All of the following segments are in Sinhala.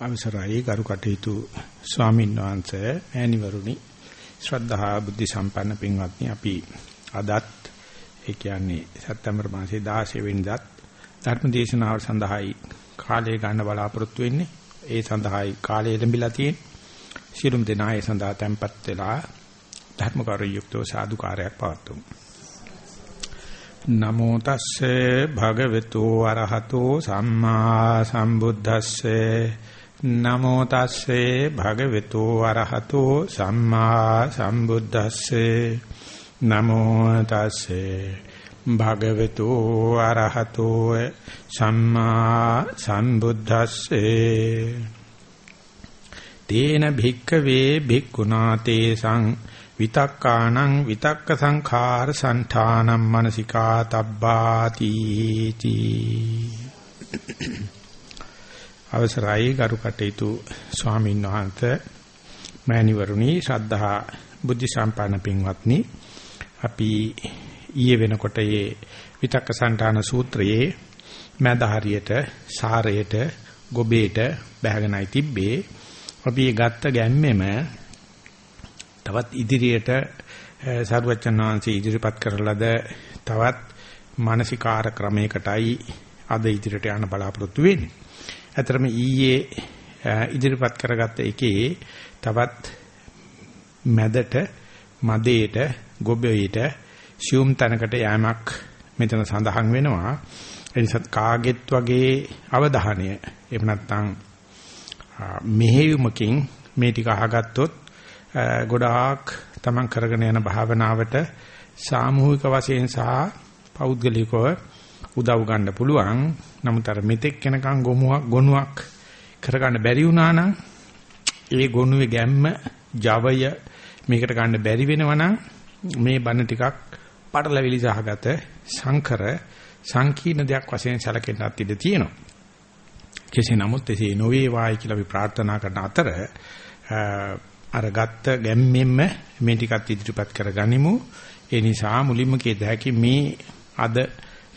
අවසරයි. ගරු කටයුතු ස්වාමීන් වහන්සේ ඈනිවරුනි ශ්‍රද්ධා බුද්ධ සම්පන්න පින්වත්නි අපි අදත් ඒ කියන්නේ සැප්තැම්බර් මාසයේ 16 වෙනිදාත් ධර්ම දේශනාව සඳහායි කාලය ගන්න බලාපොරොත්තු වෙන්නේ. ඒ සඳහායි කාලය ලැබිලා තියෙන්නේ. සියලුම දෙනා ඒ සඳහා tempත් වෙලා ධර්ම කාර්යයුක්තව සාදුකාරයක් පවත්වමු. නමෝ තස්සේ භගවතු අරහතෝ සම්මා සම්බුද්දස්සේ නමෝ තස්සේ භගවතු අරහතෝ සම්මා සම්බුද්දස්සේ. නමෝ තස්සේ භගවතු අරහතෝ සම්මා සම්බුද්දස්සේ. තේන භික්ඛවේ භික්ඛුනාතේ සං විතක්කානං විතක්ක සංඛාර සංඨානම් මනසිකා තබ්බාති තී අවසරයි ගරු කටයුතු ස්වාමීන් වහන්සේ මෑණිවරුනි ශ්‍රද්ධා බුද්ධ සම්පන්න පින්වත්නි අපි ඊයේ වෙනකොට මේ විතක්ක සංඨාන සූත්‍රයේ මැද හරියට සාරයට ගොබේට බැහැගෙනයි තිබ්බේ අපි ගත්ත ගැම්මෙම තවත් ඉදිරියට සරුවචන් වහන්සේ ඉදිරිපත් කරලද තවත් මානසිකාර ක්‍රමයකටයි අද ඉදිරියට යන්න බලාපොරොත්තු වෙන්නේ. ඇතරම ඊයේ ඉදිරිපත් කරගත්ත එකේ තවත් මැදට මදේට ගොබේට සියුම් තැනකට යෑමක් මෙතන සඳහන් වෙනවා. එනිසා කාගෙත් වගේ අවධානය එහෙම නැත්නම් මෙහෙයුමකින් මේ ටික අහගත්තොත් ගොඩාක් තමන් කරගෙන යන භාවනාවට සාමූහික වශයෙන් සහ පෞද්ගලිකව උදව් ගන්න පුළුවන්. නමුත් අර මෙතෙක් කෙනකන් ගොමුවක් ගොනුවක් කරගන්න බැරි වුණා නම් ඒ ගොනුවේ ගැම්ම ජවය මේකට ගන්න බැරි වෙනවා මේ බණ ටිකක් පටලවිලි සහගත සංකර සංකීර්ණ දෙයක් වශයෙන් සැලකෙන්නත් ඉඩ තියෙනවා. කෙසේ නමුත් එසේ නොවේ වායි කියලා අපි ප්‍රාර්ථනා කරන අතර අර ගත්ත ගැම්මෙන්ම මේ ටිකත් ඉදිරිපත් කරගනිමු. ඒ නිසා මුලින්ම කියද හැකි මේ අද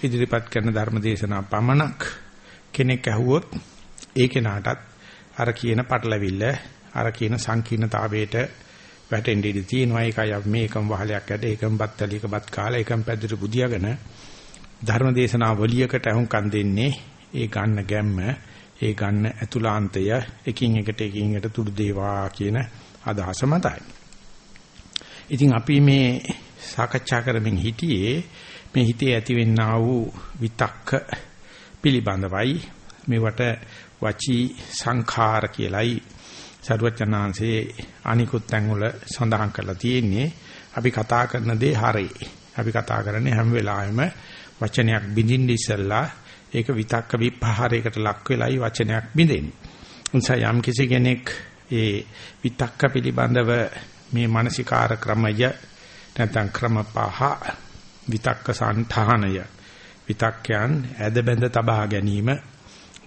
ඉදිරිපත් කරන ධර්ම දේශනා පමණක් කෙනෙක් ඇහුවොත් ඒ කෙනාටත් අර කියන පටලවිල්ල අර කියන සංකීර්ණතාවයට වැටෙන්න ඉඩ තියෙනවා. ඒකයි අපි මේ එකම වහලයක් ඇද එකම බත්තලියක බත් කාලා එකම පැදුරු බුදියාගෙන ධර්ම දේශනා වලියකට අහුම්කම් දෙන්නේ. ඒ ගන්න ගැම්ම, ඒ ගන්න ඇතුළාන්තය එකින් එකට එකින් එකට තුඩු දේවා කියන අදහස මතයි. ඉතින් අපි මේ සාකච්ඡා කරමින් හිටියේ මේ හිතේ ඇතිවෙනා වූ විතක්ක පිළිබඳවයි. මේවට වචී සංඛාර කියලයි සරුවචනාංශේ අනිකුත් තැන්වල සඳහන් කරලා තියෙන්නේ. අපි කතා කරන දේ හරේ. අපි කතා කරන්නේ හැම වෙලාවෙම වචනයක් බින්දින්න ඉස්සෙල්ලා ඒක විතක්ක විපහාරයකට ලක් වෙලයි වචනයක් බින්දෙන්නේ. නිසා යම් කිසි කෙනෙක් ඒ විතක්ක පිළිබඳව මේ මානසිකාර ක්‍රමය නැත්නම් ක්‍රම පහ විතක්ක සංඨානය විතක්යන් ඇද බැඳ තබා ගැනීම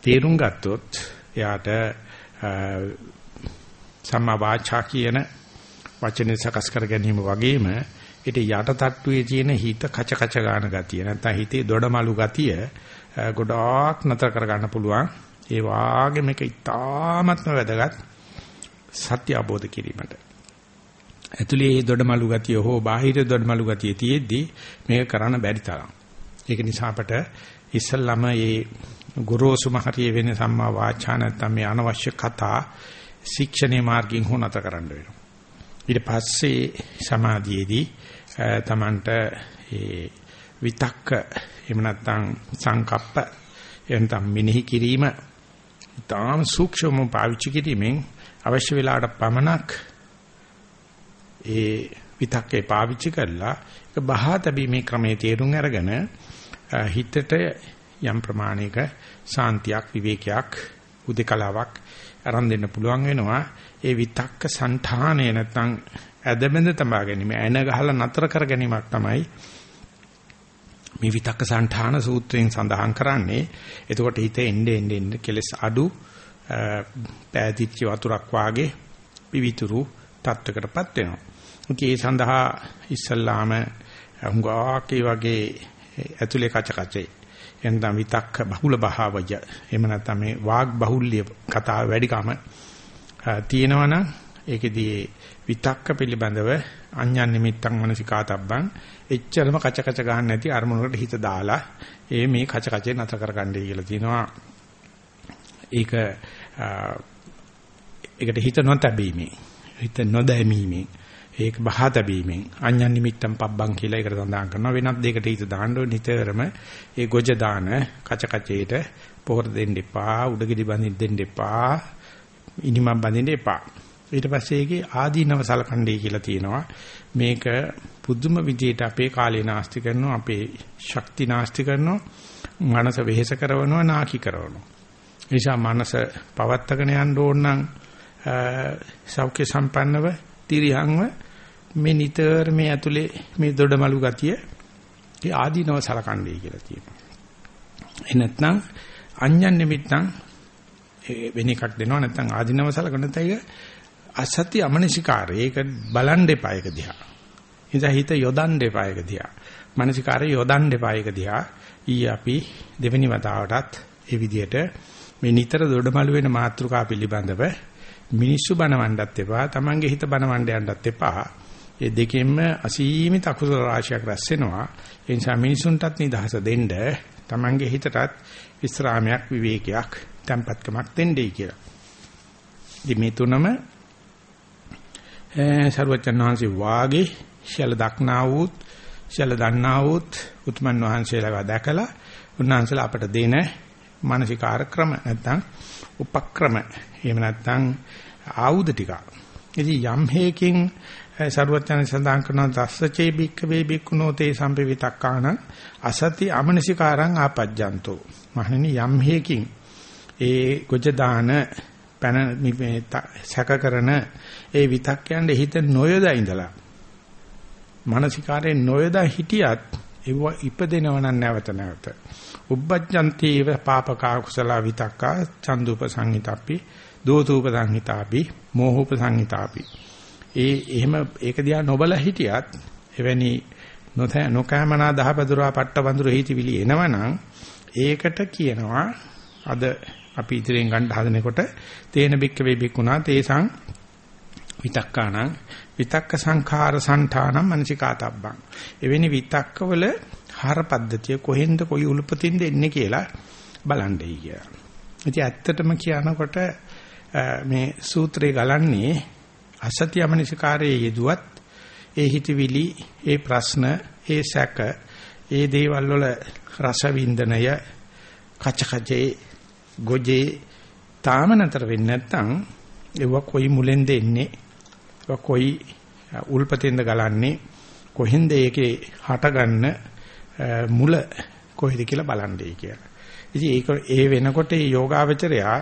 තේරුම් ගත්තොත් එයාට සම්මා වාචා කියන වචනේ සකස් කර ගැනීම වගේම ඊට යට තට්ටුවේ තියෙන හිත කච කච ගන්න ගතිය නැත්නම් හිතේ දොඩමලු ගතිය ගොඩාක් නතර කර ගන්න පුළුවන්. ඒ වාගේ මේක ඉතාමත්ම වැදගත් සත්‍ය අවබෝධ කිරීමට. ඇතුලේ දොඩමලු ගතිය හෝ බාහිර දොඩමලු ගතිය තියෙද්දි මේක කරන්න බැරි තරම්. ඒක නිසා අපට ඉස්සල්ලාම මේ ගුරුසුම හරිය වෙන සම්මා වාචා නැත්නම් මේ අනවශ්‍ය කතා ශික්ෂණේ මාර්ගයෙන් හො නැත කරන්න වෙනවා. ඊට පස්සේ සමාධියේදී තමන්ට ඒ විතක්ක එහෙම නැත්නම් සංකප්ප එහෙනම් මෙනෙහි කිරීම ඊටාම සූක්ෂමව පාවිච්චි කිරීමෙන් අවශ්‍ය වෙලාවට පමණක් ඒ විතක්කේ පාවිච්චි කරලා ඒක බහා තැබීමේ ක්‍රමයේ තේරුම් අරගෙන හිතට යම් ප්‍රමාණයක සාන්තියක් විවේකයක් උදකලාවක් අරන් දෙන්න පුළුවන් වෙනවා. ඒ විතක්ක సంతානය නැත්නම් ඇදබැඳ තබා ගැනීම ඇන ගහලා නතර කර ගැනීමක් තමයි මේ විතක්ක සංඨාන සූත්‍රයෙන් සඳහන් කරන්නේ. එතකොට හිත එන්නේ එන්නේ කෙලස් අඩු පෑදිච්ච වතුරක් වාගේ පිවිතුරු තත්වයකටපත් වෙනවා. ඒ සඳහා ඉස්සල්ලාම හුඟක් ඒ වගේ ඇතුලේ කච කචේ එනනම් විතක්ක බහුල භාවය. එහෙම නැත්නම් මේ වාග් බහුල්‍ය කතාව වැඩිකම තියෙනවනම් ඒකෙදී විතක්ක පිළිබඳව අඤ්ඤන් නිමිත්තන් මනසිකාතබ්බන් එච්චරම කච කච ගන්න නැති අරමුණකට හිත දාලා ඒ මේ කච කචේ නතර කරගන්නයි කියලා තියෙනවා. ඒක ඒකට හිත නොතැබීමේ හිත නොදැමීමේ. ඒක බහා තැබීමෙන් අඤ්ඤන් නිමිත්තම් පබ්බන් කියලා ඒකට සඳහන් කරනවා. වෙනත් දෙයකට හිත දාන්න ඕනේ. නිතරම ඒ ගොජ දාන කච කචේට පොහොර දෙන්න එපා උඩගෙඩි බඳින්න දෙන්න එපා ඉනිමම් බඳින්න එපා. ඊට පස්සේ ඒකේ ආදීනව සලකණ්ඩේ කියලා තියෙනවා. මේක පුදුම විදියට අපේ කාලේ නාස්ති කරනවා අපේ ශක්ති නාස්ති කරනවා මනස වෙහෙස කරනවා නාකි කරනවා. නිසා මනස පවත්තගෙන යන්න ඕන නම් සෞඛ්‍ය සම්පන්නව තිරියන්ව මේ නිතර මේ ඇතුලේ මේ දොඩමලු ගතිය ඒ ආදීනව සලකන්නේ කියලා තියෙනවා. ඒ නැත්නම් අඤ්ඤන් නිමිත්තන් වෙන එකක් දෙනවා නැත්නම් ආදීනව සලකන තැයි අසත්‍ය අමනසිකාරය ඒක බලන් දෙපා එක දිහා. ඉතින් හිත යොදන් දෙපා එක දිහා. මනසිකාරය යොදන් දෙපා එක දිහා. ඊ අපි දෙවෙනි වතාවටත් ඒ විදිහට මේ නිතර දොඩමලු වෙන මාත්‍රිකා පිළිබඳව මිනිස්සු බනවන්නත් එපා, Tamange හිත බනවන්න යන්නත් එපා. ඒ දෙකෙන්ම අසීමිත අකුසල රාශියක් රැස් වෙනවා. ඒ නිසා මිනිසුන්ටත් නිදහස දෙන්න, Tamange හිතටත් විස්රාමයක්, විවේකයක්, tempatකමක් දෙන්නයි කියලා. ඉතින් මේ තුනම සර්වචන් වහන්සේ වාගේ ශල දක්නා වූත් ශල දන්නා වූත් උතුමන් වහන්සේලා දැකලා උන්වහන්සේලා අපට දෙන මානසිකාර ක්‍රම නැත්නම් උපක්‍රම එහෙම නැත්නම් ආයුධ ටික. ඉතින් යම් හේකින් සරුවචන සඳහන් කරන දස්සචේ බික්ක වේ බික්කුනෝ තේ සම්පවිතක්කාන අසති අමනසිකාරං ආපජ්ජන්තෝ. මහණෙනි යම් හේකින් ඒ ගොජ දාන පැන මේ සැක කරන ඒ විතක්යන්ට හිත නොයදා ඉඳලා මානසිකාරයෙන් නොයදා හිටියත් ඒව ඉපදෙනව නම් නැවත නැවත උබ්බජ්ජන්තේව පාපකා කුසල විතක්කා චන්දුප සංහිතාපි දෝතූප සංහිතාපි මෝහූප සංහිතාපි ඒ එහෙම ඒක දිහා නොබල හිටියත් එවැනි නොකෑමනා දහපදුරා පට්ට වඳුර හිතවිලි එනවනම් ඒකට කියනවා අද අපි ඉදිරියෙන් ගන්න හදනකොට තේන බික්ක වේ බික්ුණා තේසං විතක්කාණං විතක්ක සංඛාර සංඨානම් මනසිකාතබ්බං එවැනි විතක්කවල හර පද්ධතිය කොහෙන්ද කොයි උල්පතින්ද එන්නේ කියලා බලන්නයි කිය. ඉතින් ඇත්තටම කියනකොට මේ සූත්‍රය ගලන්නේ අසත්‍යමනිසකාරයේ යෙදුවත් ඒ හිතවිලි ඒ ප්‍රශ්න ඒ සැක ඒ දේවල් වල රස වින්දනය කචකජේ ගොජේ තාම නතර වෙන්නේ නැත්නම් ඒව කොයි මුලෙන්ද එන්නේ ඒව කොයි උල්පතෙන්ද ගලන්නේ කොහෙන්ද ඒකේ හටගන්න මුල කොහෙද කියලා බලන්නේ කියලා. ඉතින් ඒක ඒ වෙනකොට ඒ යෝගාවචරයා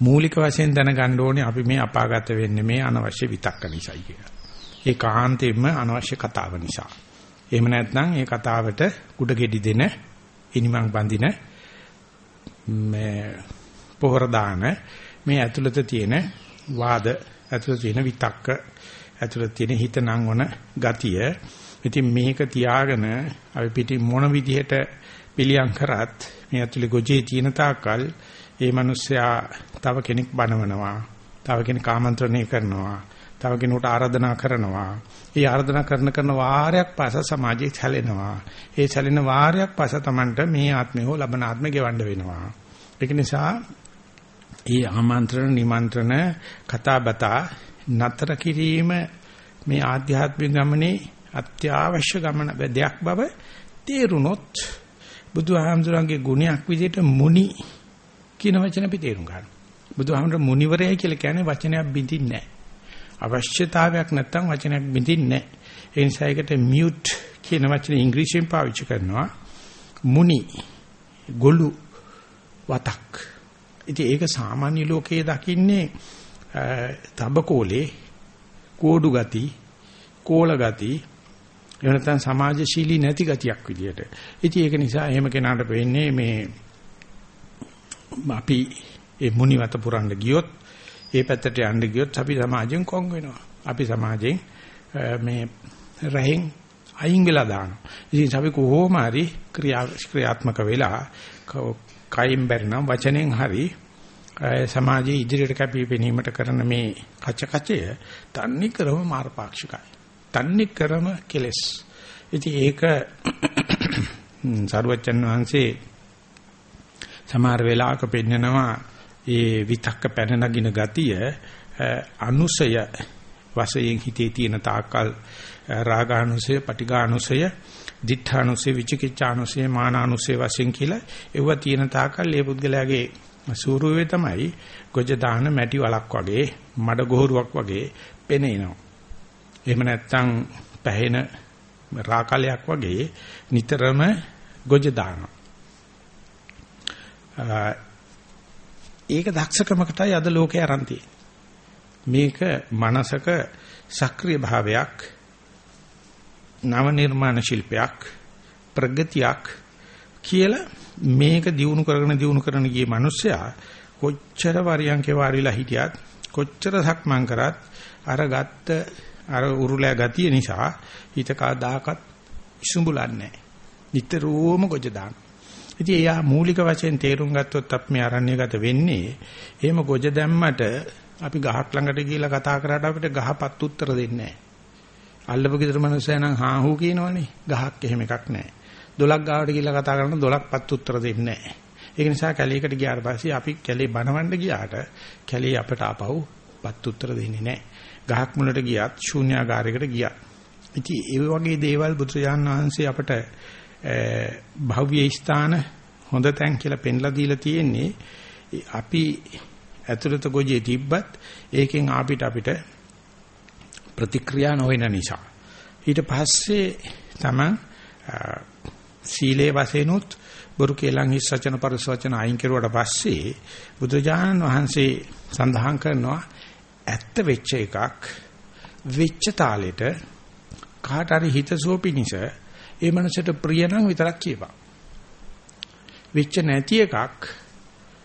මූලික වශයෙන් දැනගන්න ඕනේ අපි මේ අපාගත වෙන්නේ මේ අනවශ්‍ය විතක්ක නිසායි කියලා. ඒ කාන්තෙම අනවශ්‍ය කතාව නිසා. එහෙම නැත්නම් ඒ කතාවට කුඩ ගෙඩි දෙන ඉනිමන් බඳින මේ පොහොර දාන මේ ඇතුළත තියෙන වාද ඇතුළත තියෙන විතක්ක ඇතුළත තියෙන හිත නංවන ගතිය ඉතින් මේක තියාගෙන අපි පිටි මොන විදිහට පිළියම් කරත් මේ ඇතුලේ ගොජේ තියෙන තාක්කල් ඒ මිනිස්සයා තව කෙනෙක් බනවනවා. තව කෙනෙක් ආමන්ත්‍රණය කරනවා. තව කෙනෙකුට ආරාධනා කරනවා. ඒ ආරාධනා කරන කරන වාරයක් පාස සමාජයේ සැලෙනවා. ඒ සැලෙන වාරයක් පාස Tamanට මේ ආත්මය හෝ ලබන ආත්මය ගෙවන්න වෙනවා. ඒක නිසා ඒ ආමන්ත්‍රණ නිමන්ත්‍රණ කතා බතා නතර කිරීම මේ ආධ්‍යාත්මික ගමනේ අත්‍යවශ්‍ය ගමන දෙයක් බව තේරුනොත් බුදුහාමුදුරන්ගේ ගුණයක් විදිහට මුනි කියන වචන අපි තේරුම් ගන්න. බුදුහාමුදුර මුනිවරයයි කියලා කියන්නේ වචනයක් බින්දින්නේ නැහැ. අවශ්‍යතාවයක් නැත්තම් වචනයක් බින්දින්නේ නැහැ. ඒ නිසා ඒකට මියුට් කියන වචනේ ඉංග්‍රීසියෙන් පාවිච්චි කරනවා. මුනි ගොළු වතක්. ඉතින් ඒක සාමාන්‍ය ලෝකයේ දකින්නේ තබකෝලේ කෝඩු ගති, කෝල ගති, එහෙම නැත්නම් සමාජශීලී නැති ගතියක් විදියට. ඉතින් ඒක නිසා එහෙම කෙනාට වෙන්නේ මේ අපි ඒ මුනිවත පුරන්න ගියොත් ඒ පැත්තට යන්න ගියොත් අපි සමාජයෙන් කොන් වෙනවා. අපි සමාජයෙන් මේ රහෙන් අයින් වෙලා දානවා. ඉතින් අපි කොහොම හරි ක්‍රියාත්මක වෙලා කයින් බැරිනම් වචනෙන් හරි සමාජයේ ඉදිරියට කැපී පෙනීමට කරන මේ කච කචය තන්නේ කරම මාර්ගපාක්ෂිකයි. තන්නේ කරම කෙලස්. ඉතින් ඒක සරුවච්චන් වහන්සේ සමහර වෙලාවක පෙන්නනවා ඒ විතක්ක පැන නගින ගතිය අනුසය වශයෙන් හිතේ තියෙන තාකල් රාගානුසය, පටිඝානුසය, දිඨානුසය, විචිකිච්ඡානුසය, මානානුසය වශයෙන් කියලා ඒව තියෙන තාකල් ඒ පුද්ගලයාගේ සූරුවේ තමයි ගොජ දාන මැටි වලක් වගේ, මඩ ගොහරුවක් වගේ පෙනෙනවා. එහෙම නැත්නම් පැහෙන රාකලයක් වගේ නිතරම ගොජ දානවා. ඒක දක්ෂකමකටයි අද ලෝකේ aran මේක මනසක සක්‍රීය භාවයක් නව නිර්මාණ ශිල්පයක් ප්‍රගතියක් කියලා මේක දිනු කරගෙන දිනු කරන ගියේ මිනිස්සයා කොච්චර වරියන්කේ වාරිලා හිටියත් කොච්චර සක්මන් කරත් අර ගත්ත අර උරුලෑ ගතිය නිසා හිත කවදාකවත් ඉසුඹුලන්නේ නැහැ. නිතරම ගොජ දාන. ඉතින් එයා මූලික වශයෙන් තේරුම් ගත්තොත් අපි මේ අරණ්‍යගත වෙන්නේ එහෙම ගොජ දැම්මට අපි ගහක් ළඟට ගිහිල්ලා කතා කරාට අපිට ගහපත් උත්තර දෙන්නේ නැහැ. අල්ලපු ගෙදර මිනිස්සයා නම් හා හූ කියනවනේ. ගහක් එහෙම එකක් නැහැ. දොලක් ගාවට ගිහිල්ලා කතා කරනකොට දොලක්පත් උත්තර දෙන්නේ නැහැ. ඒක නිසා කැලේකට ගියාට පස්සේ අපි කැලේ බනවන්න ගියාට කැලේ අපට ආපහු පත් උත්තර දෙන්නේ නැහැ. ගහක් මුලට ගියත් ශූන්‍යාකාරයකට ගියත්. ඉතින් ඒ වගේ දේවල් බුදුරජාන් වහන්සේ අපට භව්‍ය ස්ථාන හොඳ තැන් කියලා පෙන්ලා දීලා තියෙන්නේ. අපි ඇතුළත ගොජේ තිබ්බත් ඒකෙන් අපිට අපිට ප්‍රතික්‍රියා නොවන නිසා. ඊට පස්සේ තමයි සීලේ වශයෙන්ුත් බුරු කේලං හිස් වචන පරස වචන අයින් කෙරුවට පස්සේ බුදුජානන් වහන්සේ සඳහන් කරනවා ඇත්ත වෙච්ච එකක් වෙච්ච තාලෙට කාට හරි හිතසුව පිනිස ඒ මනසට ප්‍රිය නම් විතරක් කියපන්. වෙච්ච නැති එකක්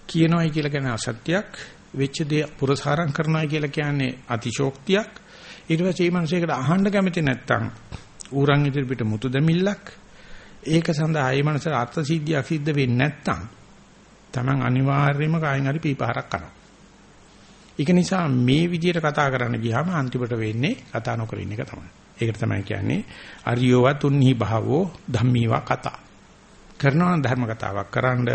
කියනවායි කියලා කියන අසත්‍යයක් වෙච්ච දේ පුරසාරම් කරනවායි කියලා කියන්නේ අතිශෝක්තියක් ඊට පස්සේ මේ මනසේකට අහන්න කැමති නැත්තම් ඌරන් ඉදිරියට මුතු දෙමිල්ලක් ඒක සඳහා මේ මනසට අර්ථ සිද්ධියක් සිද්ධ වෙන්නේ නැත්තම් Taman අනිවාර්යයෙන්ම කායින් හරි පීපහරක් කරනවා. ඒක නිසා මේ විදිහට කතා කරන්න ගියාම අන්තිමට වෙන්නේ කතා නොකර ඉන්න එක තමයි. ඒකට තමයි කියන්නේ අරියෝවා තුන්හි භාවෝ ධම්මීවා කතා. කරනවා ධර්ම කතාවක් කරන්න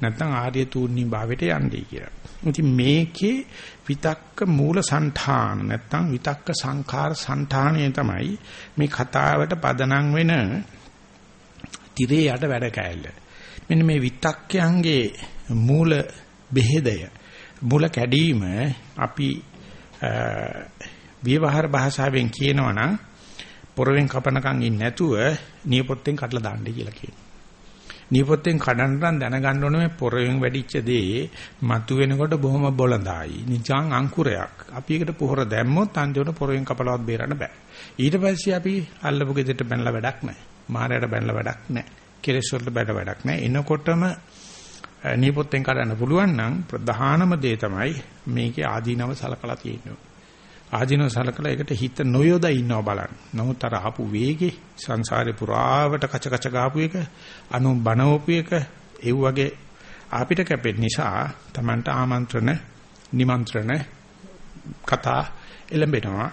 නැත්නම් ආර්ය තුන්හි භාවයට යන්නේ කියලා. ඉතින් මේකේ විතක්ක මූල సంఠාන නැත්නම් විතක්ක සංඛාර సంఠාණය තමයි මේ කතාවට පදනම් වෙන තිරේ යට වැඩ කෑල්ල. මෙන්න මේ විතක්කයන්ගේ මූල බෙහෙදය මූල කැඩීම අපි ව්‍යවහාර භාෂාවෙන් කියනවා නම් පොරවෙන් කපනකම් ඉන්නේ නැතුව නියපොත්තෙන් කඩලා දාන්නයි කියලා කියනවා. නියපොත්තෙන් කඩන්න නම් දැනගන්න ඕනේ මේ පොරවෙන් වැඩිච්ච දේ මතු වෙනකොට බොහොම බොළඳායි. නිචාන් අංකුරයක්. අපි ඒකට පොහොර දැම්මොත් අන්තිමට පොරවෙන් කපලවත් බේරන්න බෑ. ඊට පස්සේ අපි අල්ලපු ගෙදරට බැනලා වැඩක් නැහැ. මාරයට බැනලා වැඩක් නැහැ. කෙලෙස් වලට බැන වැඩක් නැහැ. එනකොටම නියපොත්තෙන් කඩන්න පුළුවන් නම් ප්‍රධානම දේ තමයි මේකේ ආදීනව සලකලා තියෙන්නේ. ආධිනව සලකලා ඒකට හිත නොයොදා ඉන්නව බලන්න. නමුත් අර ආපු වේගේ සංසාරේ පුරාවට කච කච ගාපු එක අනු බනවපු එක ඒ වගේ අපිට කැපෙන නිසා Tamanට ආමන්ත්‍රණ නිමන්ත්‍රණ කතා එළඹෙනවා.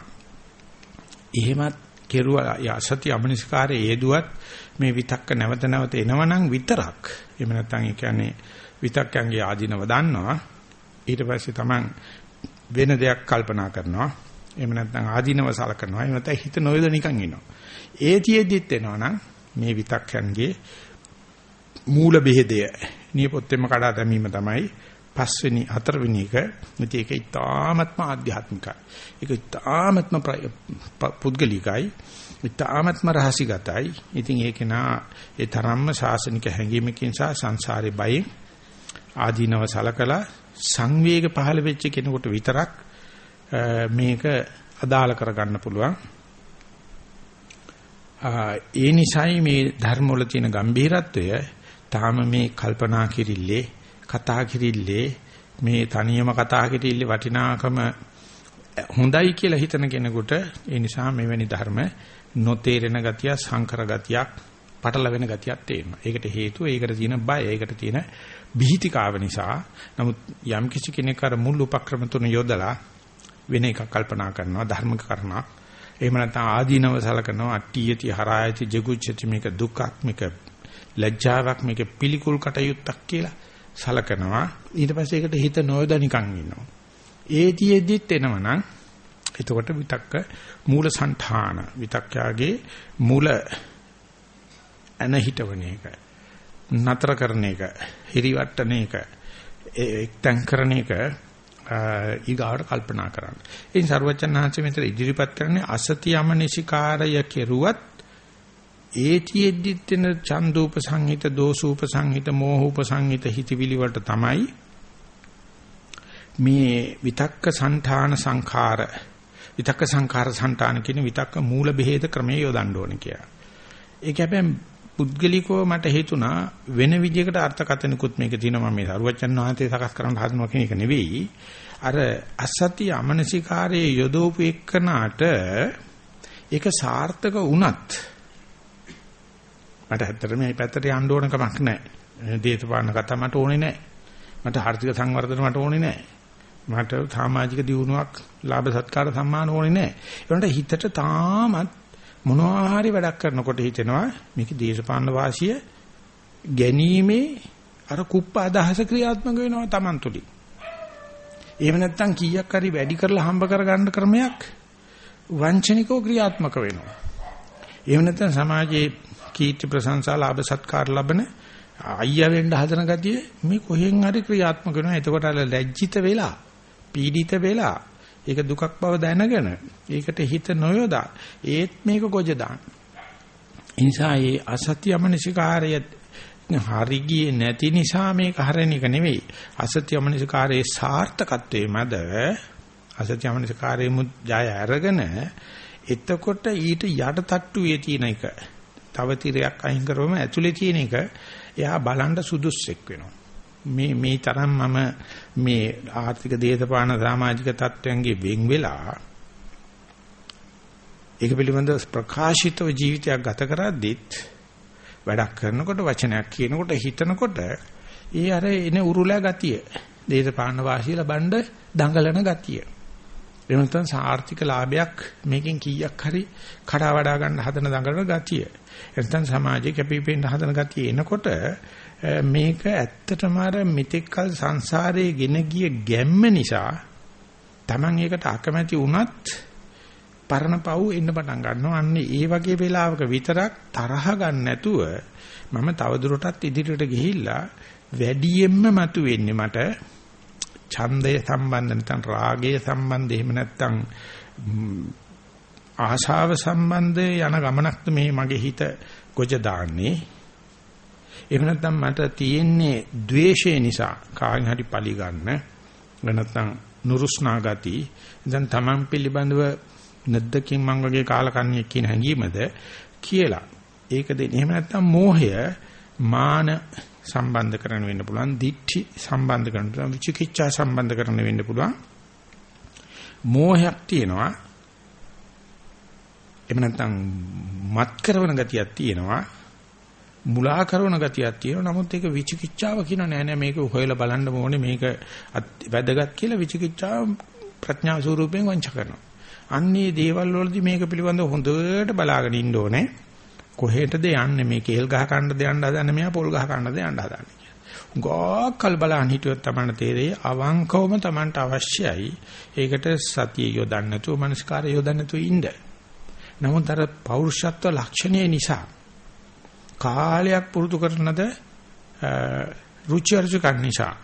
එහෙමත් කෙරුවා යසති අමනිස්කාරයේ යෙදුවත් මේ විතක්ක නැවත නැවත එනවනම් විතරක් එහෙම නැත්නම් ඒ කියන්නේ විතක්කයන්ගේ ආධිනව දන්නවා ඊට පස්සේ Taman වෙන දෙයක් කල්පනා කරනවා. එහෙම නැත්නම් ආධිනව සලකනවා. එහෙම නැත්නම් හිත නොයද නිකන් ඉනවා. ඒ තියේදිත් එනවනම් මේ විතක්යන්ගේ මූල බෙහෙදය නියපොත්තෙම කඩා දැමීම තමයි පස්වෙනි හතරවෙනි එක. ඉතින් ඒක ඉතාමත්ම ආධ්‍යාත්මිකයි. ඒක ඉතාමත්ම පුද්ගලිකයි. ඉතාමත්ම රහසිගතයි. ඉතින් ඒක නා ඒ තරම්ම ශාසනික හැඟීමකින් සහ සංසාරේ බයෙන් ආධිනව සලකලා සංවේග පහළ වෙච්ච කෙනෙකුට විතරක් මේක අදාළ කරගන්න පුළුවන්. ඒ නිසයි මේ ධර්ම වල තියෙන ගැඹීරත්වය තාම මේ කල්පනා කිරිල්ලේ කතා කිරිල්ලේ මේ තනියම කතා කිරිල්ලේ වටිනාකම හොඳයි කියලා හිතන කෙනෙකුට ඒ නිසා මෙවැනි ධර්ම නොතේරෙන ගතිය, සංකර ගතියක්, පටල වෙන ගතියක් තේරෙනවා. ඒකට හේතුව ඒකට තියෙන බය, ඒකට තියෙන බිහිතිකාව නිසා. නමුත් යම් කිසි කෙනෙක් අර මුල් උපක්‍රම තුන යොදලා වෙන එකක් කල්පනා කරනවා ධර්ම කරනවා. එහෙම නැත්නම් ආදීනව සලකනවා අට්ටියති හරායති ජගුච්චති මේක දුක්ඛක් මේක ලැජ්ජාවක් මේක පිළිකුල් කටයුත්තක් කියලා සලකනවා. ඊට පස්සේ ඒකට හිත නොයද නිකන් ඉන්නවා. ඒතියෙදිත් එනවනම් එතකොට විතක්ක මූල సంతාන විතක්යාගේ මූල එන හිටවන එක නතර කරන එක හිරිවට්ටන එක එක්තෙන් කරන එක ඊගාවට කල්පනා කරන්න. ඉතින් සරුවචනාංශ මෙතන ඉදිරිපත් කරන්නේ අසතියම නිසිකාරය කෙරුවත් ඒතියෙද්දිත් වෙන චන්දූප සංහිත දෝසූප සංහිත මෝහූප සංහිත හිතවිලි වලට තමයි මේ විතක්ක සංඨාන සංඛාර විතක්ක සංඛාර සංඨාන කියන විතක්ක මූල බෙහෙද ක්‍රමයේ යොදන්න ඕනේ කියලා. ඒක හැබැයි පුද්ගලිකව මට හිතුණා වෙන විදිහකට අර්ථකථනකුත් මේක තියෙනවා. මම මේ සරුවච්චන් වහන්සේ සකස් කරන්න හදනවා කියන එක නෙවෙයි. අර අසත්‍ය අමනසිකාරයේ යොදවපු එක්කනාට ඒක සාර්ථක වුණත් මට ඇත්තටම මේ පැත්තට යන්න ඕන කමක් නැහැ. දේශපාලන කතා මට ඕනේ නැහැ. මට ආර්ථික සංවර්ධන මට ඕනේ නැහැ. මට සමාජික දියුණුවක් ලාභ සත්කාර සම්මාන ඕනේ නැහැ. ඒකට හිතට තාමත් මොනවා හරි වැඩක් කරනකොට හිතෙනවා මේක දේශපාලන වාසිය ගැනීමේ අර කුප්ප අදහස ක්‍රියාත්මක වෙනවා Taman තුලින්. එහෙම නැත්නම් කීයක් හරි වැඩි කරලා හම්බ කරගන්න ක්‍රමයක් වංචනිකව ක්‍රියාත්මක වෙනවා. එහෙම නැත්නම් සමාජයේ කීර්ති ප්‍රශංසා ලාභ සත්කාර ලබන අයියා වෙන්න හදන ගතිය මේ කොහෙන් හරි ක්‍රියාත්මක වෙනවා. එතකොට අර ලැජ්ජිත වෙලා පීඩිත වෙලා ඒක දුකක් බව දැනගෙන ඒකට හිත නොයොදා ඒත් මේක ගොජ දාන්න. ඒ නිසා මේ අසත්‍යමනසිකාරය හරි ගියේ නැති නිසා මේක හරණ එක නෙවෙයි. අසත්‍යමනසිකාරයේ සාර්ථකත්වයේ මැද අසත්‍යමනසිකාරයේ මුත් ජය අරගෙන එතකොට ඊට යට තට්ටුවේ තියෙන එක තව තිරයක් අයින් කරවම ඇතුලේ තියෙන එක එයා බලන්න සුදුස්සෙක් වෙනවා. මේ මේ තරම් මම මේ ආර්ථික දේශපාලන සමාජික තත්ත්වයන්ගේ වෙන් වෙලා ඒක පිළිබඳ ප්‍රකාශිතව ජීවිතයක් ගත කරද්දිත් වැඩක් කරනකොට වචනයක් කියනකොට හිතනකොට ඒ අර එන උරුලා ගතිය දේශපාලන වාසිය ලබන්න දඟලන ගතිය. එහෙම නැත්නම් සාර්ථික ලාභයක් මේකෙන් කීයක් හරි කඩා වඩා ගන්න හදන දඟලන ගතිය. නැත්නම් සමාජයේ කැපිපෙන්න හදන ගතිය එනකොට මේක ඇත්තටම අර මෙතෙක්කල් සංසාරයේ ගෙන ගිය ගැම්ම නිසා Taman ඒකට අකමැති වුණත් පරණ පව් එන්න පටන් ගන්නවා. අන්න ඒ වගේ වෙලාවක විතරක් තරහ ගන්න නැතුව මම තවදුරටත් ඉදිරියට ගිහිල්ලා වැඩියෙන්ම මතුවෙන්නේ මට ඡන්දය සම්බන්ධ නැත්නම් රාගය සම්බන්ධ එහෙම නැත්නම් ආශාව සම්බන්ධ යන ගමනක්ද මේ මගේ හිත ගොජ දාන්නේ එහෙම නැත්නම් මට තියෙන්නේ द्वේෂය නිසා කාගෙන් හරි පලි ගන්න නැත්නම් නුරුස්නා ගති දැන් Taman පිළිබඳව නැද්දකින් මං වගේ කාලකන්ණියෙක් කියන හැඟීමද කියලා. ඒක දෙන්නේ. එහෙම නැත්නම් මෝහය මාන සම්බන්ධ කරන වෙන්න පුළුවන් දික්ටි සම්බන්ධ කරන පුළුවන් විචිකිච්ඡා සම්බන්ධ කරන වෙන්න පුළුවන්. මෝහයක් තියෙනවා. එහෙම නැත්නම් මත් කරන ගතියක් තියෙනවා. මුලා කරන ගතියක් තියෙනවා. නමුත් ඒක විචිකිච්ඡාව කියන නෑ නෑ මේක හොයලා බලන්න ඕනේ මේක වැදගත් කියලා විචිකිච්ඡාව ප්‍රඥා ස්වරූපයෙන් වංච කරනවා. අන්නේ දේවල් වලදී මේක පිළිබඳව හොඳට බලාගෙන ඉන්න ඕනේ. කොහෙටද යන්නේ මේ කේල් ගහ කන්නද යන්න හදන්නේ මෙයා පොල් ගහ කන්නද යන්න හදන්නේ කියලා. ගෝකල් බලන් හිටියොත් තමයි තේරෙයි අවංකවම Tamanට අවශ්‍යයි. ඒකට සතිය යොදන්න නැතුව මනස්කාරය යොදන්න නැතුව ඉන්න. නමුත් අර පෞරුෂත්ව ලක්ෂණය නිසා කාලයක් පුරුදු කරනද රුචි අරුචිකන් නිසා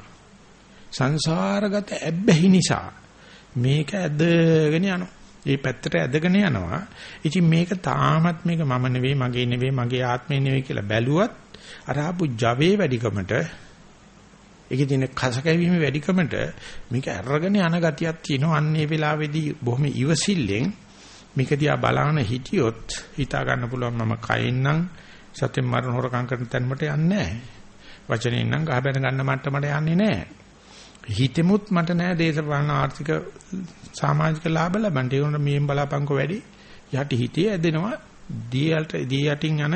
සංසාරගත ඇබ්බැහි නිසා මේක ඇදගෙන යනවා. ඒ පැත්තට ඇදගෙන යනවා. ඉතින් මේක තාමත් මේක මම නෙවෙයි, මගේ නෙවෙයි, මගේ ආත්මය නෙවෙයි කියලා බැලුවත් අර ආපු ජවයේ වැඩිකමට ඒකේ තියෙන කසකැවීම වැඩිකමට මේක අරගෙන යන ගතියක් තියෙනවා. අන්නේ වෙලාවේදී බොහොම ඉවසිල්ලෙන් මේක දිහා බලාන හිටියොත් හිතා ගන්න පුළුවන් මම කයින් නම් සත්‍යෙන් මරණ හොරකම් කරන තැනකට යන්නේ නැහැ. වචනෙන් නම් ගහ බැන ගන්න මට්ටමට යන්නේ නැහැ. හිතෙමුත් මට නෑ දේශපාලන ආර්ථික සමාජික ලාභ ලබන්න. ඒ උනට මියෙන් බලාපංකෝ වැඩි. යටි හිතේ ඇදෙනවා දියට දී යටින් යන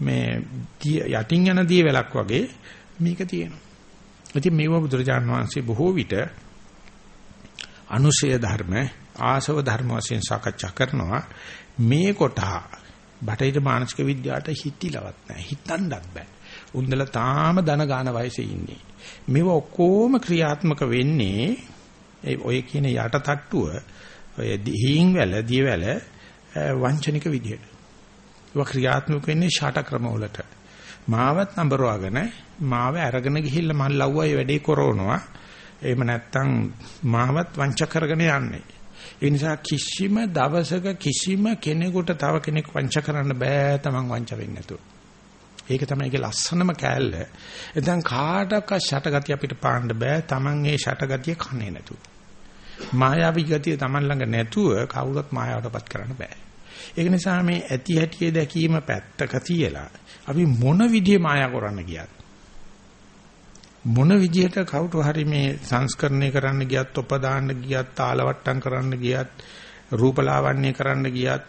මේ යටින් යන දී වැලක් වගේ මේක තියෙනවා. ඉතින් මේව බුදුරජාණන් වහන්සේ බොහෝ විට අනුශය ධර්ම ආසව ධර්ම වශයෙන් සාකච්ඡා කරනවා මේ කොටා බටහිර මානසික විද්‍යාවට හිතිලවත් නැහැ. හිතන්නත් බෑ. උන්දලා තාම ධන ගාන වයසේ ඉන්නේ. මේව ඔක්කොම ක්‍රියාත්මක වෙන්නේ ඒ ඔය කියන යට තට්ටුව ඔය හීන් වැල දිය වැල වංචනික විදියට. ඒවා ක්‍රියාත්මක වෙන්නේ ෂාට ක්‍රම වලට. මාවත් නඹරවගෙන මාව අරගෙන ගිහිල්ලා මල් ලව්වයි වැඩේ කරවනවා එහෙම නැත්නම් මාවත් වංච කරගෙන යන්නේ. ඒ නිසා කිසිම දවසක කිසිම කෙනෙකුට තව කෙනෙක් වංච කරන්න බෑ තමන් වංච වෙන්නේ නැතුව. ඒක තමයි ඒකේ ලස්සනම කෑල්ල. එතෙන් කාටක ෂටගතිය අපිට පාන්න බෑ තමන් ඒ ෂටගතිය කන්නේ නැතුව. මායාවී ගතිය තමන් ළඟ නැතුව කවුරුත් මායාවටපත් කරන්න බෑ. ඒක නිසා මේ ඇති හැටියේ දැකීම පැත්තක තියලා අපි මොන විදිහේ මායා කරන්න ගියත් මොන විදිහට කවුරු හරි මේ සංස්කරණය කරන්න ගියත් උපදාන්න ගියත් තාලවට්ටම් කරන්න ගියත් රූපලාවන්‍ය කරන්න ගියත්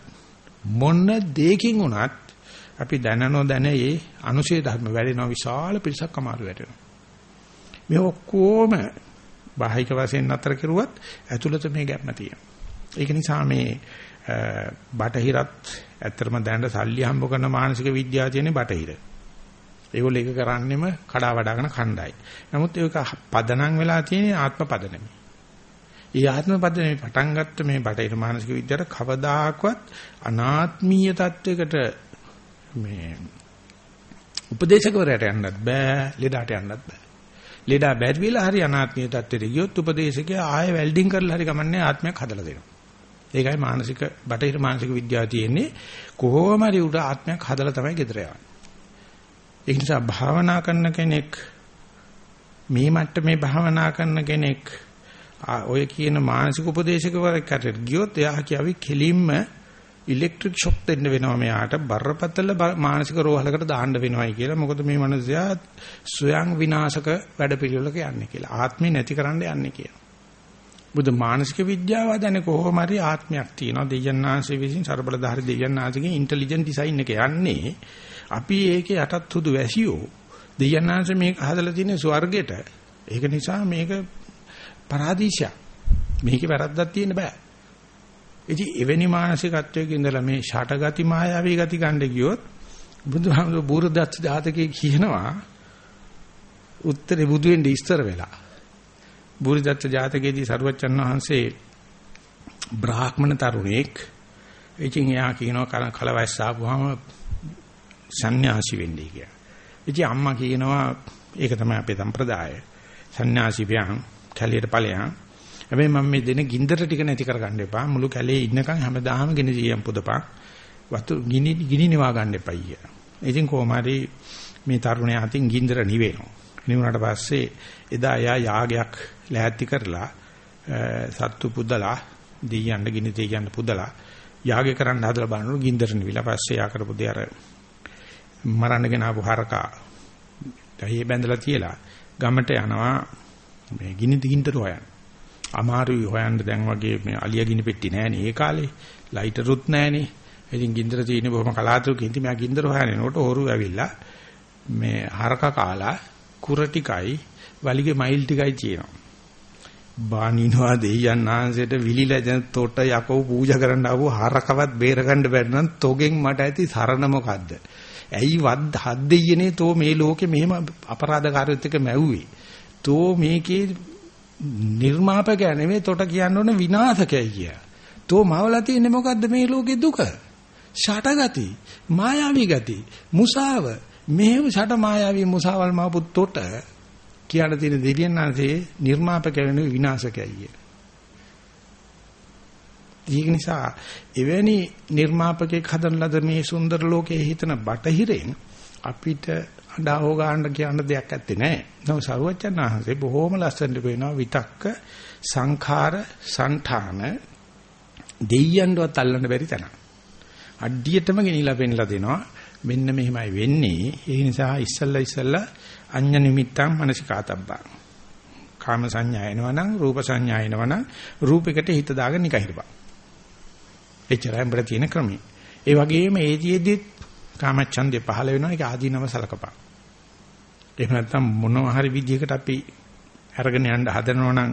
මොන දෙයකින් වුණත් අපි දැනනෝ දැන ඒ අනුශේ ධර්ම වැඩෙනවා විශාල පිරිසක් අමාරු වැටෙනවා. මේ ඔක්කොම බාහික වශයෙන් නතර කෙරුවත් ඇතුළත මේ ගැම්ම තියෙනවා. ඒක නිසා මේ බටහිරත් ඇත්තටම දැනට සල්ලි හම්බ කරන මානසික විද්‍යාව තියෙන්නේ බටහිර. ඒගොල්ලෝ ඒක කරන්නේම කඩා වඩාගෙන කණ්ඩායි. නමුත් ඒක පදනම් වෙලා තියෙන ආත්ම පදනමේ. ඒ ආත්ම පදනමේ පටන් ගත්ත මේ බටහිර මානසික විද්‍යාවට කවදාකවත් අනාත්මීය තත්වයකට මේ උපදේශකවරයට යන්නත් බෑ, ලෙඩට යන්නත් බෑ. ලෙඩා බැරි වෙලා හරි අනාත්මීය තත්ත්වෙට ගියොත් උපදේශකයා ආයෙ වෙල්ඩින් කරලා හරි ගමන්නේ ආත්මයක් හදලා දෙනවා. ඒකයි මානසික බටහිර මානසික විද්‍යාව තියෙන්නේ කොහොම හරි උඩ ආත්මයක් හදලා තමයි gedera යන්නේ. ඒ නිසා භාවනා කරන කෙනෙක් මේ මට්ටමේ භාවනා කරන කෙනෙක් ඔය කියන මානසික උපදේශකවරයෙක්ට ගියොත් එයා කියවි කෙලින්ම ඉලෙක්ට්‍රික් ෂොක් දෙන්න වෙනවා මෙයාට බරපතල මානසික රෝහලකට දාන්න වෙනවයි කියලා. මොකද මේ මනුස්සයා ස්වයං විනාශක වැඩපිළිවෙලක යන්නේ කියලා. ආත්මේ නැති කරන්න යන්නේ කියලා. බුදු මානසික විද්‍යාව හදන්නේ කොහොම හරි ආත්මයක් තියෙනවා. දෙයයන්ාංශයේ විසින් ਸਰබලධාරි දෙයයන්ාංශගේ ඉන්ටෙලිජන්ට් ඩිසයින් එක යන්නේ අපි ඒකේ යටත් හුදු වැසියෝ දෙයයන්ාංශ මේක හදලා තියෙන ස්වර්ගෙට. ඒක නිසා මේක පරාදීශයක්. මේකේ වැරද්දක් තියෙන්න බෑ. ඉතින් එවැනි මානසිකත්වයක ඉඳලා මේ ෂටගති මායාවී ගති ගන්න ගියොත් බුදුහාමුදුර බුරුදත් ජාතකයේ කියනවා උත්තරේ බුදු වෙන්නේ ඉස්තර වෙලා. බුරුදත් ජාතකයේදී සරුවච්චන් වහන්සේ බ්‍රාහ්මණ තරුණෙක් ඉතින් එයා කියනවා කලවස් ආපුවාම සන්‍යාසි වෙන්නේ කියලා. ඉතින් අම්මා කියනවා ඒක තමයි අපේ සම්ප්‍රදාය. සන්‍යාසි ව්‍යං කැලියට ඵලයන්. හැබැයි මම මේ දෙන ගින්දර ටික නැති කරගන්න එපා. මුළු කැලේ ඉන්නකම් හැමදාම ගෙන ජීයම් පුදපන්. වතු ගිනි ගිනි නිවා ගන්න එපයි කියලා. ඉතින් කොහොම හරි මේ තරුණයා අතින් ගින්දර නිවෙනවා. නිවුණාට පස්සේ එදා එයා යාගයක් ලෑස්ති කරලා සත්තු පුදලා දෙයියන්ට ගිනි දෙයියන්ට පුදලා යාගය කරන්න හදලා බලනකොට ගින්දර නිවිලා පස්සේ යා කරපු දේ අර මරන්නගෙන ආපු හරකා දහේ බැඳලා තියලා ගමට යනවා මේ ගිනි දිගින්තර හොයන්න. අමාරුයි හොයන්න දැන් වගේ මේ අලිය ගිනි පෙට්ටි නෑනේ ඒ කාලේ. ලයිටරුත් නෑනේ. ඉතින් ගින්දර තියෙන බොහොම කලාතුරකින් ඉතින් මම ගින්දර හොයනකොට හොරු ඇවිල්ලා මේ හරකා කාලා කුර ටිකයි වලිගේ මයිල් ටිකයි තියෙනවා. බානිනවා දෙයයන් ආංශයට විලිලා දැන් තොට යකෝ පූජා කරන්න ආපු හරකවත් බේරගන්න බැරි නම් තොගෙන් මට ඇති සරණ මොකද්ද? ඇයි වද්ද හත් දෙයියනේ තෝ මේ ලෝකේ මෙහෙම අපරාධකාරයොත් එක මැව්වේ. තෝ මේකේ නිර්මාපකයා නෙමෙයි තොට කියන්න ඕන විනාශකයයි කිය. තෝ මවලා තියෙන්නේ මොකද්ද මේ ලෝකේ දුක? ෂටගති, මායාවී ගති, මුසාව. මෙහෙම ෂට මායාවී මුසාවල් මාපු තොට කියන තියෙන දෙවියන් ආන්සේ නිර්මාපකයා නෙමෙයි විනාශකයයි කිය. ඒක නිසා එවැනි නිර්මාපකෙක් හදන ලද මේ සුන්දර ලෝකයේ හිතන බටහිරෙන් අපිට අඬව ගන්න කියන දෙයක් ඇත්තේ නැහැ. නෝ සරුවචනාංශේ බොහොම ලස්සනට පේනවා විතක්ක සංඛාර సంఠාන දෙයියන්වත් අල්ලන්න බැරි තැන. අඩියටම ගෙනිලා පෙන්ලා දෙනවා. මෙන්න මෙහෙමයි වෙන්නේ. ඒ නිසා ඉස්සල්ලා ඉස්සල්ලා අඤ්ඤ නිමිත්තං මනසිකාතබ්බං. කාම සංඥා එනවනම් රූප සංඥා එනවනම් රූපයකට හිත දාගෙන නිකන් හිටපන්. එච්චරයි අපිට තියෙන ක්‍රමය. ඒ වගේම ඒතියෙදිත් කාමච්ඡන්දේ පහළ වෙනවා ඒක ආදීනව සලකපන්. එහෙම නැත්නම් මොනවා හරි විදිහකට අපි අරගෙන යන්න හදනවා නම්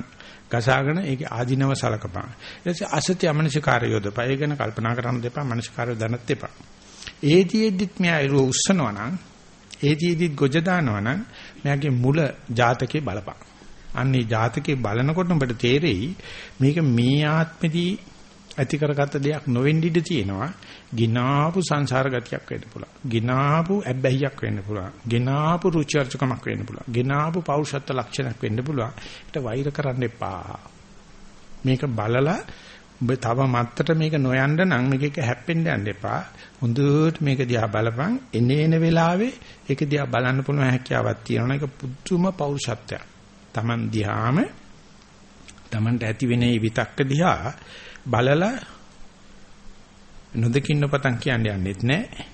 ගසාගෙන ඒක ආදීනව සලකපන්. ඊට පස්සේ අසත්‍ය අමනසිකාරය යොදපන්. ඒ ගැන කල්පනා කරන්න දෙපා මනසිකාරය දැනත් දෙපා. ඒතියෙදිත් මෙයා ඉරුව උස්සනවා නම් ඒතියෙදිත් ගොජ දානවා නම් මෙයාගේ මුල ජාතකේ බලපන්. අන්නේ ජාතකේ බලනකොට උඹට තේරෙයි මේක මේ ආත්මෙදී ඇති කරගත්ත දෙයක් නොවෙන්න ඉඩ තියෙනවා. ගිනාපු සංසාර ගතියක් වෙන්න පුළුවන්. ගිනාපු ඇබ්බැහියක් වෙන්න පුළුවන්. ගිනාපු රුචර්චකමක් වෙන්න පුළුවන්. ගිනාපු පෞරුෂත්ව ලක්ෂණයක් වෙන්න පුළුවන්. ඒකට වෛර කරන්න එපා. මේක බලලා ඔබ තව මත්තට මේක නොයන්න නම් මේක හැප්පෙන්න යන්න එපා. හොඳට මේක දිහා බලපන්. එනේන වෙලාවේ ඒක දිහා බලන්න පුළුවන් හැකියාවක් තියෙනවා. ඒක පුදුම පෞරුෂත්වයක්. Taman දිහාම Tamanට ඇති වෙන විතක්ක දිහා බලලා නොදකින්න පතන් කියන්න යන්නෙත් නැහැ.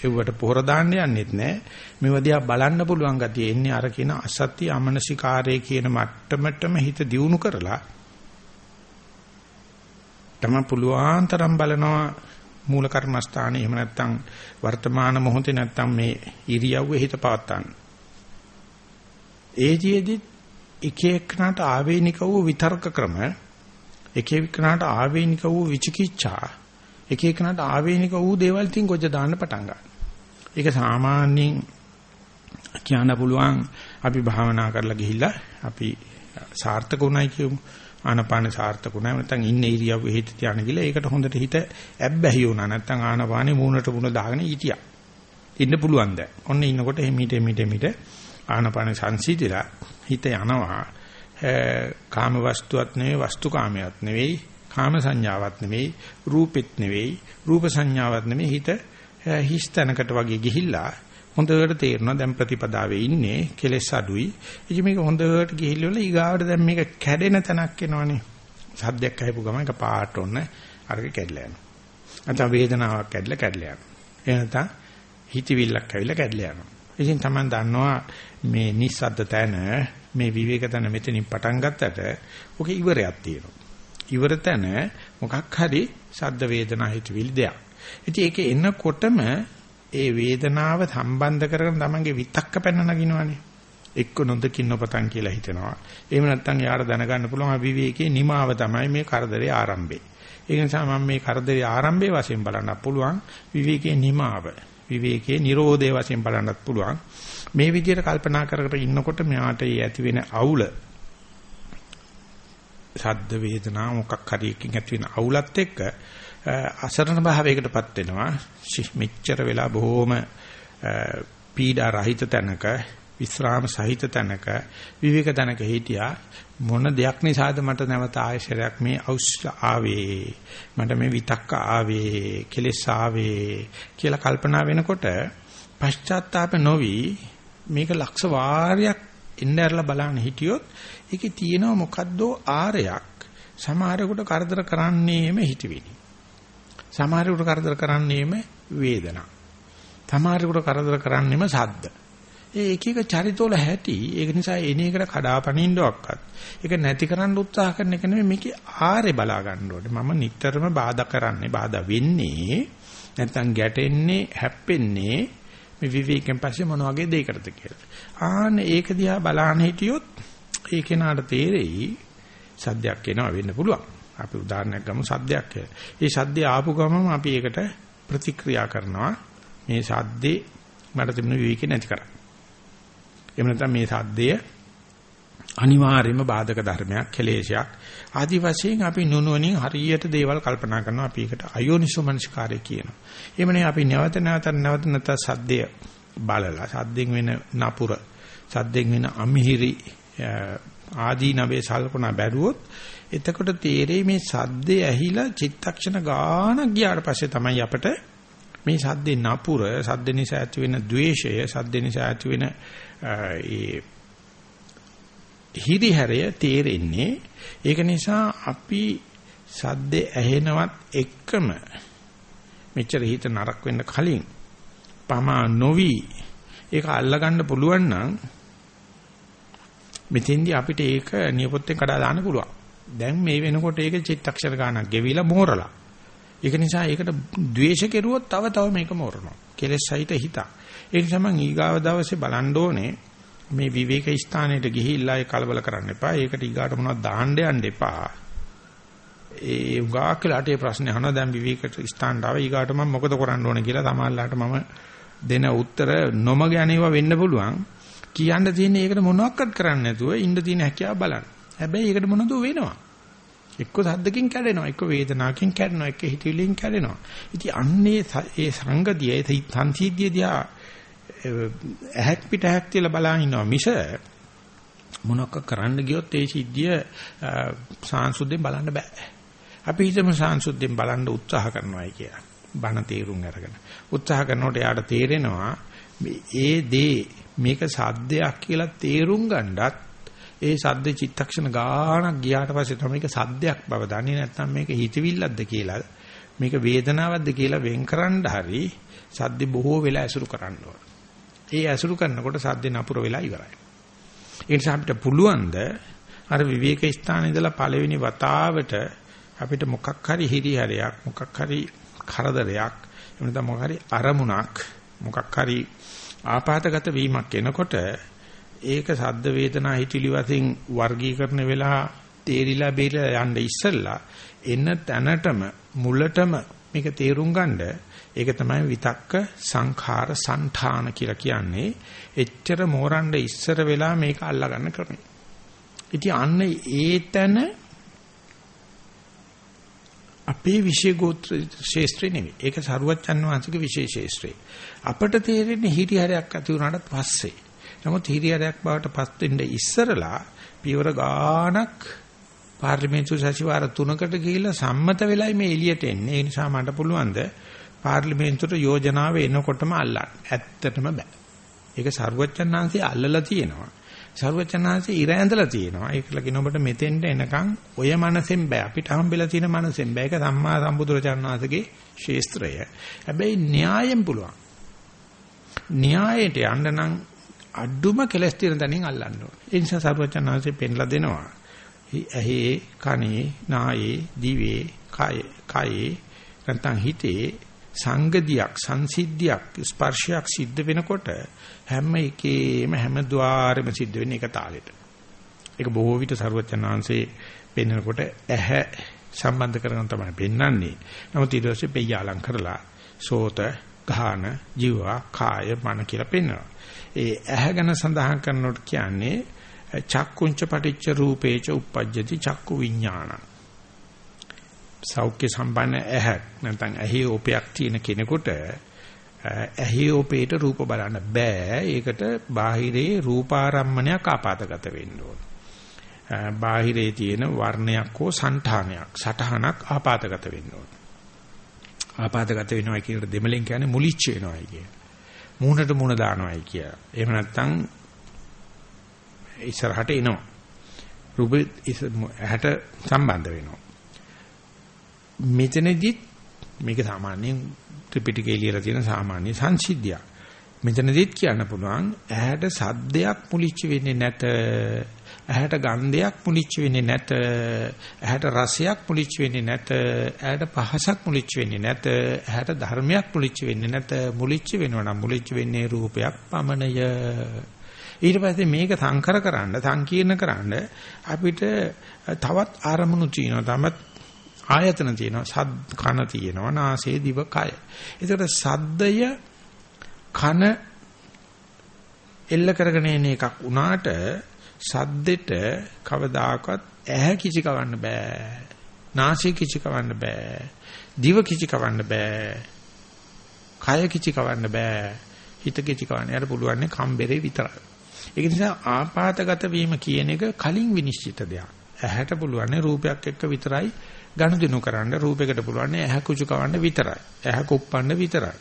ඒවට පොහොර දාන්න යන්නෙත් නැහැ. මේව දිහා බලන්න පුළුවන් ගතිය එන්නේ අර කියන අසත්‍ය අමනසිකාරය කියන මට්ටමටම හිත දියුණු කරලා තම පුළුවන් තරම් බලනවා මූල කර්මස්ථානේ එහෙම නැත්නම් වර්තමාන මොහොතේ නැත්නම් මේ ඉරියව්වේ හිත පවත්තන්න. ඒජීෙදි එක එකනට ආවේනික වූ විතර්ක ක්‍රම එක එකනට ආවේනික වූ විචිකිච්ඡා එක එකනට ආවේනික වූ දේවල් තින් ගොජ දාන්න පටන් ගන්නවා. ඒක සාමාන්‍යයෙන් කියන්න පුළුවන් අපි භාවනා කරලා ගිහිල්ලා අපි සාර්ථක උනායි කියමු. ආනපාන සාර්ථක උනා නැත්නම් ඉන්න ඉරියව්ව හිත තියාන ගිහලා ඒකට හොඳට හිත ඇබ්බැහි වුණා. නැත්නම් ආනපානේ මූණට මූණ දාගෙන හිටියා. ඉන්න පුළුවන් දැන්. ඔන්න ඉන්නකොට එමිට එමිට එමිට ආනපාන සංසීතිලා හිත යනවා. කාම වස්තුවක් නෙවෙයි වස්තු කාමයක් නෙවෙයි කාම සංඥාවක් නෙවෙයි රූපෙත් නෙවෙයි රූප සංඥාවක් නෙවෙයි හිත හිස් තැනකට වගේ ගිහිල්ලා හොඳට තේරෙනවා දැන් ප්‍රතිපදාවේ ඉන්නේ කෙලෙස් අඩුයි. ඉතින් මේක හොඳට ගිහිල්ලා ඊගාවට දැන් මේක කැඩෙන තැනක් එනවනේ. සද්දයක් අහපු ගමන් ඒක පාට ඔන්න අරක කැඩලා යනවා. නැත්නම් වේදනාවක් කැඩලා කැඩලා යනවා. එහෙම නැත්නම් හිතවිල්ලක් ඇවිල්ලා කැඩලා යනවා. ඉතින් Taman දන්නවා මේ නිස්සද්ද තැන මේ විවේක තැන මෙතනින් පටන් ගත්තට ඔකේ ඉවරයක් තියෙනවා. ඉවර තැන මොකක් හරි සද්ද වේදනා හිතවිලි දෙයක්. ඉතින් ඒක එනකොටම ඒ වේදනාව සම්බන්ධ කරගෙන තමන්ගේ විතක්ක පැන නගිනවනේ. එක්ක නොදකින් නොපතන් කියලා හිතනවා. එහෙම නැත්නම් යාර දැනගන්න පුළුවන් විවේකයේ නිමාව තමයි මේ කරදරේ ආරම්භය. ඒ නිසා මම මේ කරදරේ ආරම්භයේ වශයෙන් බලන්න පුළුවන් විවේකයේ නිමාව. විවේකයේ Nirodhe වශයෙන් බලන්නත් පුළුවන්. මේ විදිහට කල්පනා කර කර ඉන්නකොට මෙයාට ඒ ඇති වෙන අවුල සද්ද වේදනා මොකක් හරි එකකින් ඇති වෙන අවුලත් එක්ක අසරණ භාවයකටපත් වෙනවා. මෙච්චර වෙලා බොහොම පීඩා රහිත තැනක විස්රාම සහිත තැනක විවේක තැනක හිටියා. මොන දෙයක් නිසාද මට නැවත ආයශරයක් මේ අවශ්‍ය ආවේ? මට මේ විතක්ක ආවේ කෙලෙස් ආවේ කියලා කල්පනා වෙනකොට පශ්චාත්තාප නොවි මේක ලක්ෂ වාරයක් එන්න ඇරලා බලන්න හිටියොත් ඒකේ තියෙනවා මොකද්ද ආරයක්. සමහරෙකුට කරදර කරන්නේම හිතවිලි. සමහරෙකුට කරදර කරන්නේම වේදනා සමහරෙකුට කරදර කරන්නේම සද්ද ඒ එක එක චරිතවල හැටි ඒක නිසා එන එකට කඩාපනින්නවක්වත් ඒක නැති කරන්න උත්සාහ කරන එක නෙමෙයි මේකේ ආරේ බලා ගන්න ඕනේ මම නිතරම බාධා කරන්නේ බාධා වෙන්නේ නැත්තම් ගැටෙන්නේ හැප්පෙන්නේ මේ විවේකයෙන් පස්සේ මොන වගේ දෙයකටද කියලා. ආන්න ඒක දිහා බලන්න හිටියොත් ඒ කෙනාට තේරෙයි සද්දයක් එනවා වෙන්න පුළුවන්. අපි උදාහරණයක් ගමු සද්දයක් කියලා. ඒ සද්දේ ආපු ගමම අපි ඒකට ප්‍රතික්‍රියා කරනවා. මේ සද්දේ මට තිබුණ විවේකේ නැති කරා. එහෙම නැත්නම් මේ සද්දය අනිවාර්යයෙන්ම බාධක ධර්මයක්, කෙලේශයක්. ආදි වශයෙන් අපි නුනුවණින් හරියට දේවල් කල්පනා කරනවා. අපි ඒකට අයෝනිසෝමනස්කාරය කියනවා. එhmeනේ අපි නැවත නැවත නැවත නැවත සද්දය බලලා සද්දෙන් වෙන නපුර, සද්දෙන් වෙන අමිහිරි ආදී නවේ සල්පනා බැලුවොත් එතකොට තේරෙයි මේ සද්දේ ඇහිලා චිත්තක්ෂණ ගානක් ගියාට පස්සේ තමයි අපට මේ සද්දේ නපුර, සද්ද නිසා ඇති වෙන द्वේෂය, සද්ද නිසා ඇති වෙන ඒ හිරිහැරය තේරෙන්නේ ඒක නිසා අපි සද්දේ ඇහෙනවත් එක්කම මෙච්චර හිත නරක වෙන්න කලින් පමා නොවි ඒක අල්ලගන්න පුළුවන් නම් මෙතෙන්දී අපිට ඒක නියපොත්තෙන් කඩා දාන්න පුළුවන්. දැන් මේ වෙනකොට ඒක චිත්තක්ෂර ගානක් ගෙවිලා මෝරලා. ඒක නිසා ඒකට ද්වේෂ කෙරුවොත් තව තව මේක මෝරනවා. කෙලෙස් සහිත හිත. ඒ නිසා මම ඊගාව දවසේ බලන්න ඕනේ මේ විවේක ස්ථානෙට ගිහිල්ලා ඒ කලබල කරන්න එපා. ඒකට ඊගාට මොනවද දාන්න යන්න එපා. ඒ උගා කියලාට ඒ ප්‍රශ්නේ අහනවා දැන් විවේක ස්ථානට ආව ඊගාට මම මොකද කරන්න ඕනේ කියලා තමයිලාට මම දෙන උත්තර නොමග යන්නේවා වෙන්න පුළුවන්. කියන්න තියෙන්නේ ඒකට මොනවක්වත් කරන්න නැතුව ඉන්න තියෙන හැකියාව බලන්න. හැබැයි ඒකට මොනද වෙනවා. එක්ක සද්දකින් කැඩෙනවා එක්ක වේදනාවකින් කැඩෙනවා එක්ක හිතවිලින් කැඩෙනවා. ඉතින් අන්නේ ඒ සංගතිය ඒ සංසිද්ධිය දිහා ඇහක් පිට ඇහක් තියලා බලන් ඉන්නවා මිස මොනක් කරන්න ගියොත් ඒ සිද්ධිය සාංශුද්ධයෙන් බලන්න බෑ. අපි හිතමු සාංශුද්ධයෙන් බලන්න උත්සාහ කරනවායි කියලා. බණ තේරුම් අරගෙන. උත්සාහ කරනකොට යාට තේරෙනවා ඒ දේ මේක සද්දයක් කියලා තේරුම් ගන්නත් ඒ සද්ද චිත්තක්ෂණ ගානක් ගියාට පස්සේ තමයි මේක සද්දයක් බව දන්නේ නැත්නම් මේක හිතවිල්ලක්ද කියලා මේක වේදනාවක්ද කියලා වෙන්කරන්න හරි සද්ද බොහෝ වෙලා ඇසුරු කරන්න ඕන. ඒ ඇසුරු කරනකොට සද්ද නපුර වෙලා ඉවරයි. ඒ නිසා අපිට පුළුවන් ද අර විවේක ස්ථානයේ ඉඳලා පළවෙනි වතාවට අපිට මොකක් හරි හිරිහැරයක් මොකක් හරි කරදරයක් එහෙම නැත්නම් මොකක් හරි අරමුණක් මොකක් හරි ආපాతගත වීමක් එනකොට ඒක සද්ද වේදනා හිතිලි වශයෙන් වර්ගීකරණ වෙලා තේරිලා බේරිලා යන්න ඉස්සෙල්ලා එන තැනටම මුලටම මේක තේරුම් ගන්න ඒක තමයි විතක්ක සංඛාර සංඨාන කියලා කියන්නේ එච්චර මෝරන්න ඉස්සර වෙලා මේක අල්ලා ගන්න ක්‍රමය. ඉතින් අන්න ඒ තැන අපේ විශේෂ ගෝත්‍ර ශේස්ත්‍රේ නෙවෙයි. ඒක සරුවච්චන් වහන්සේගේ විශේෂ ශේස්ත්‍රේ. අපට තේරෙන්නේ හිරිහැරයක් ඇති වුණාට පස්සේ. නමුත් හිරියරයක් බවට පත් වෙන්න ඉස්සරලා පියවර ගානක් පාර්ලිමේන්තු සැසිවාර තුනකට ගිහිල්ලා සම්මත වෙලයි මේ එළියට එන්නේ. ඒ නිසා මට පුළුවන් ද පාර්ලිමේන්තුවට යෝජනාව එනකොටම අල්ලන්න. ඇත්තටම බෑ. ඒක ਸਰුවචනාංශي අල්ලලා තියෙනවා. ਸਰුවචනාංශي ඉර ඇඳලා තියෙනවා. ඒකල කියන ඔබට මෙතෙන්ට එනකන් ඔය මනසෙන් බෑ. අපිට හම්බෙලා තියෙන මනසෙන් බෑ. ඒක සම්මා සම්බුදුරජාණන්සේගේ ශේස්ත්‍රය. හැබැයි න්‍යායෙන් පුළුවන්. න්‍යායට යන්න නම් අඩුම කෙලස් තියෙන තැනින් අල්ලන්න ඕනේ. ඒ නිසා සර්වචනාංශේ පෙන්ලා දෙනවා. ඇහි, කනේ, නායේ, දිවේ, කායේ, කායේ නැත්නම් හිතේ සංගතියක්, සංසිද්ධියක්, ස්පර්ශයක් සිද්ධ වෙනකොට හැම එකේම හැම ద్వාරෙම සිද්ධ වෙන්නේ එක තාලෙට. ඒක බොහෝ විට සර්වචනාංශේ පෙන්නකොට ඇහැ සම්බන්ධ කරගෙන තමයි පෙන්වන්නේ. නමුත් ඊට පස්සේ පෙය අලං කරලා සෝත ගාන, ජීව, කාය, මන කියලා පෙන්වනවා. ඒ ඇහැ ගැන සඳහන් කරනකොට කියන්නේ චක්කුංච පටිච්ච රූපේච uppajjati චක්කු විඥාන. සෞඛ්‍ය සම්පන්න ඇහැ නැත්නම් ඇහි ඕපයක් තියෙන කෙනෙකුට ඇහි ඕපේට රූප බලන්න බෑ. ඒකට බාහිරේ රූපාරම්මණයක් ආපදාගත වෙන්න ඕන. බාහිරේ තියෙන වර්ණයක් හෝ సంతානයක් සටහනක් ආපදාගත වෙන්න ඕන. ආපాతගත වෙනවා කියන දෙමලෙන් කියන්නේ මුලිච්ච වෙනවායි කියන්නේ. මූණට මූණ දානවායි කිය. එහෙම නැත්නම් ඉස්සරහට එනවා. රූප ඇහැට සම්බන්ධ වෙනවා. මෙතනදිත් මේක සාමාන්‍යයෙන් ත්‍රිපිටකයේ ලියලා තියෙන සාමාන්‍ය සංසිද්ධියක්. මෙතනදිත් කියන්න පුළුවන් ඇහැට සද්දයක් මුලිච්ච වෙන්නේ නැත ඇහැට ගන්ධයක් මුලිච්ච වෙන්නේ නැත. ඇහැට රසයක් මුලිච්ච වෙන්නේ නැත. ඇහැට පහසක් මුලිච්ච වෙන්නේ නැත. ඇහැට ධර්මයක් මුලිච්ච වෙන්නේ නැත. මුලිච්ච වෙනවා නම් මුලිච්ච වෙන්නේ රූපයක් පමණය. ඊට පස්සේ මේක සංකර කරන්න සංකීර්ණ කරන්න අපිට තවත් ආරමුණු තියෙනවා. තමත් ආයතන තියෙනවා. සද් කන තියෙනවා. නාසය දිව කය. ඒකට සද්දය කන එල්ල කරගෙන එන එකක් උනාට සද්දෙට කවදාකවත් ඇහැ කිචි කවන්න බෑ. නාසය කිචි කවන්න බෑ. දිව කිචි කවන්න බෑ. කය කිචි කවන්න බෑ. හිත කිචි කවන්න. යාට පුළුවන් කම්බරේ විතරයි. ඒක නිසා ආපాతගත වීම කියන එක කලින් විනිශ්චිත දෙයක්. ඇහැට පුළුවන් රූපයක් එක්ක විතරයි ගනුදෙනු කරන්න රූපයකට පුළුවන් ඇහැ කුචු කවන්න විතරයි. ඇහැ කුප්පන්න විතරයි.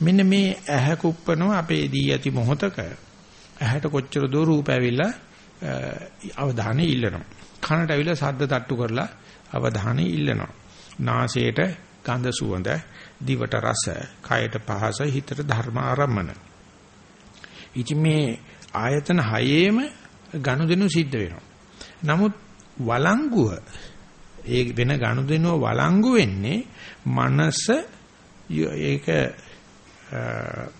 මෙන්න මේ ඇහැ කුප්පනෝ අපේ දී ඇති මොහතක ඇහැට කොච්චර දෝ රූප ඇවිල්ලා අවධානය ඉල්ලනවා. කනට ඇවිල්ලා ශබ්ද තට්ටු කරලා අවධානය ඉල්ලනවා. නාසයට ගඳ සුවඳ, දිවට රස, කයට පහස, හිතට ධර්ම ආරම්මන. ඉතින් මේ ආයතන හයේම ගනුදෙනු සිද්ධ වෙනවා. නමුත් වළංගුව ඒ වෙන ගනුදෙනුව වළංගු වෙන්නේ මනස ඒක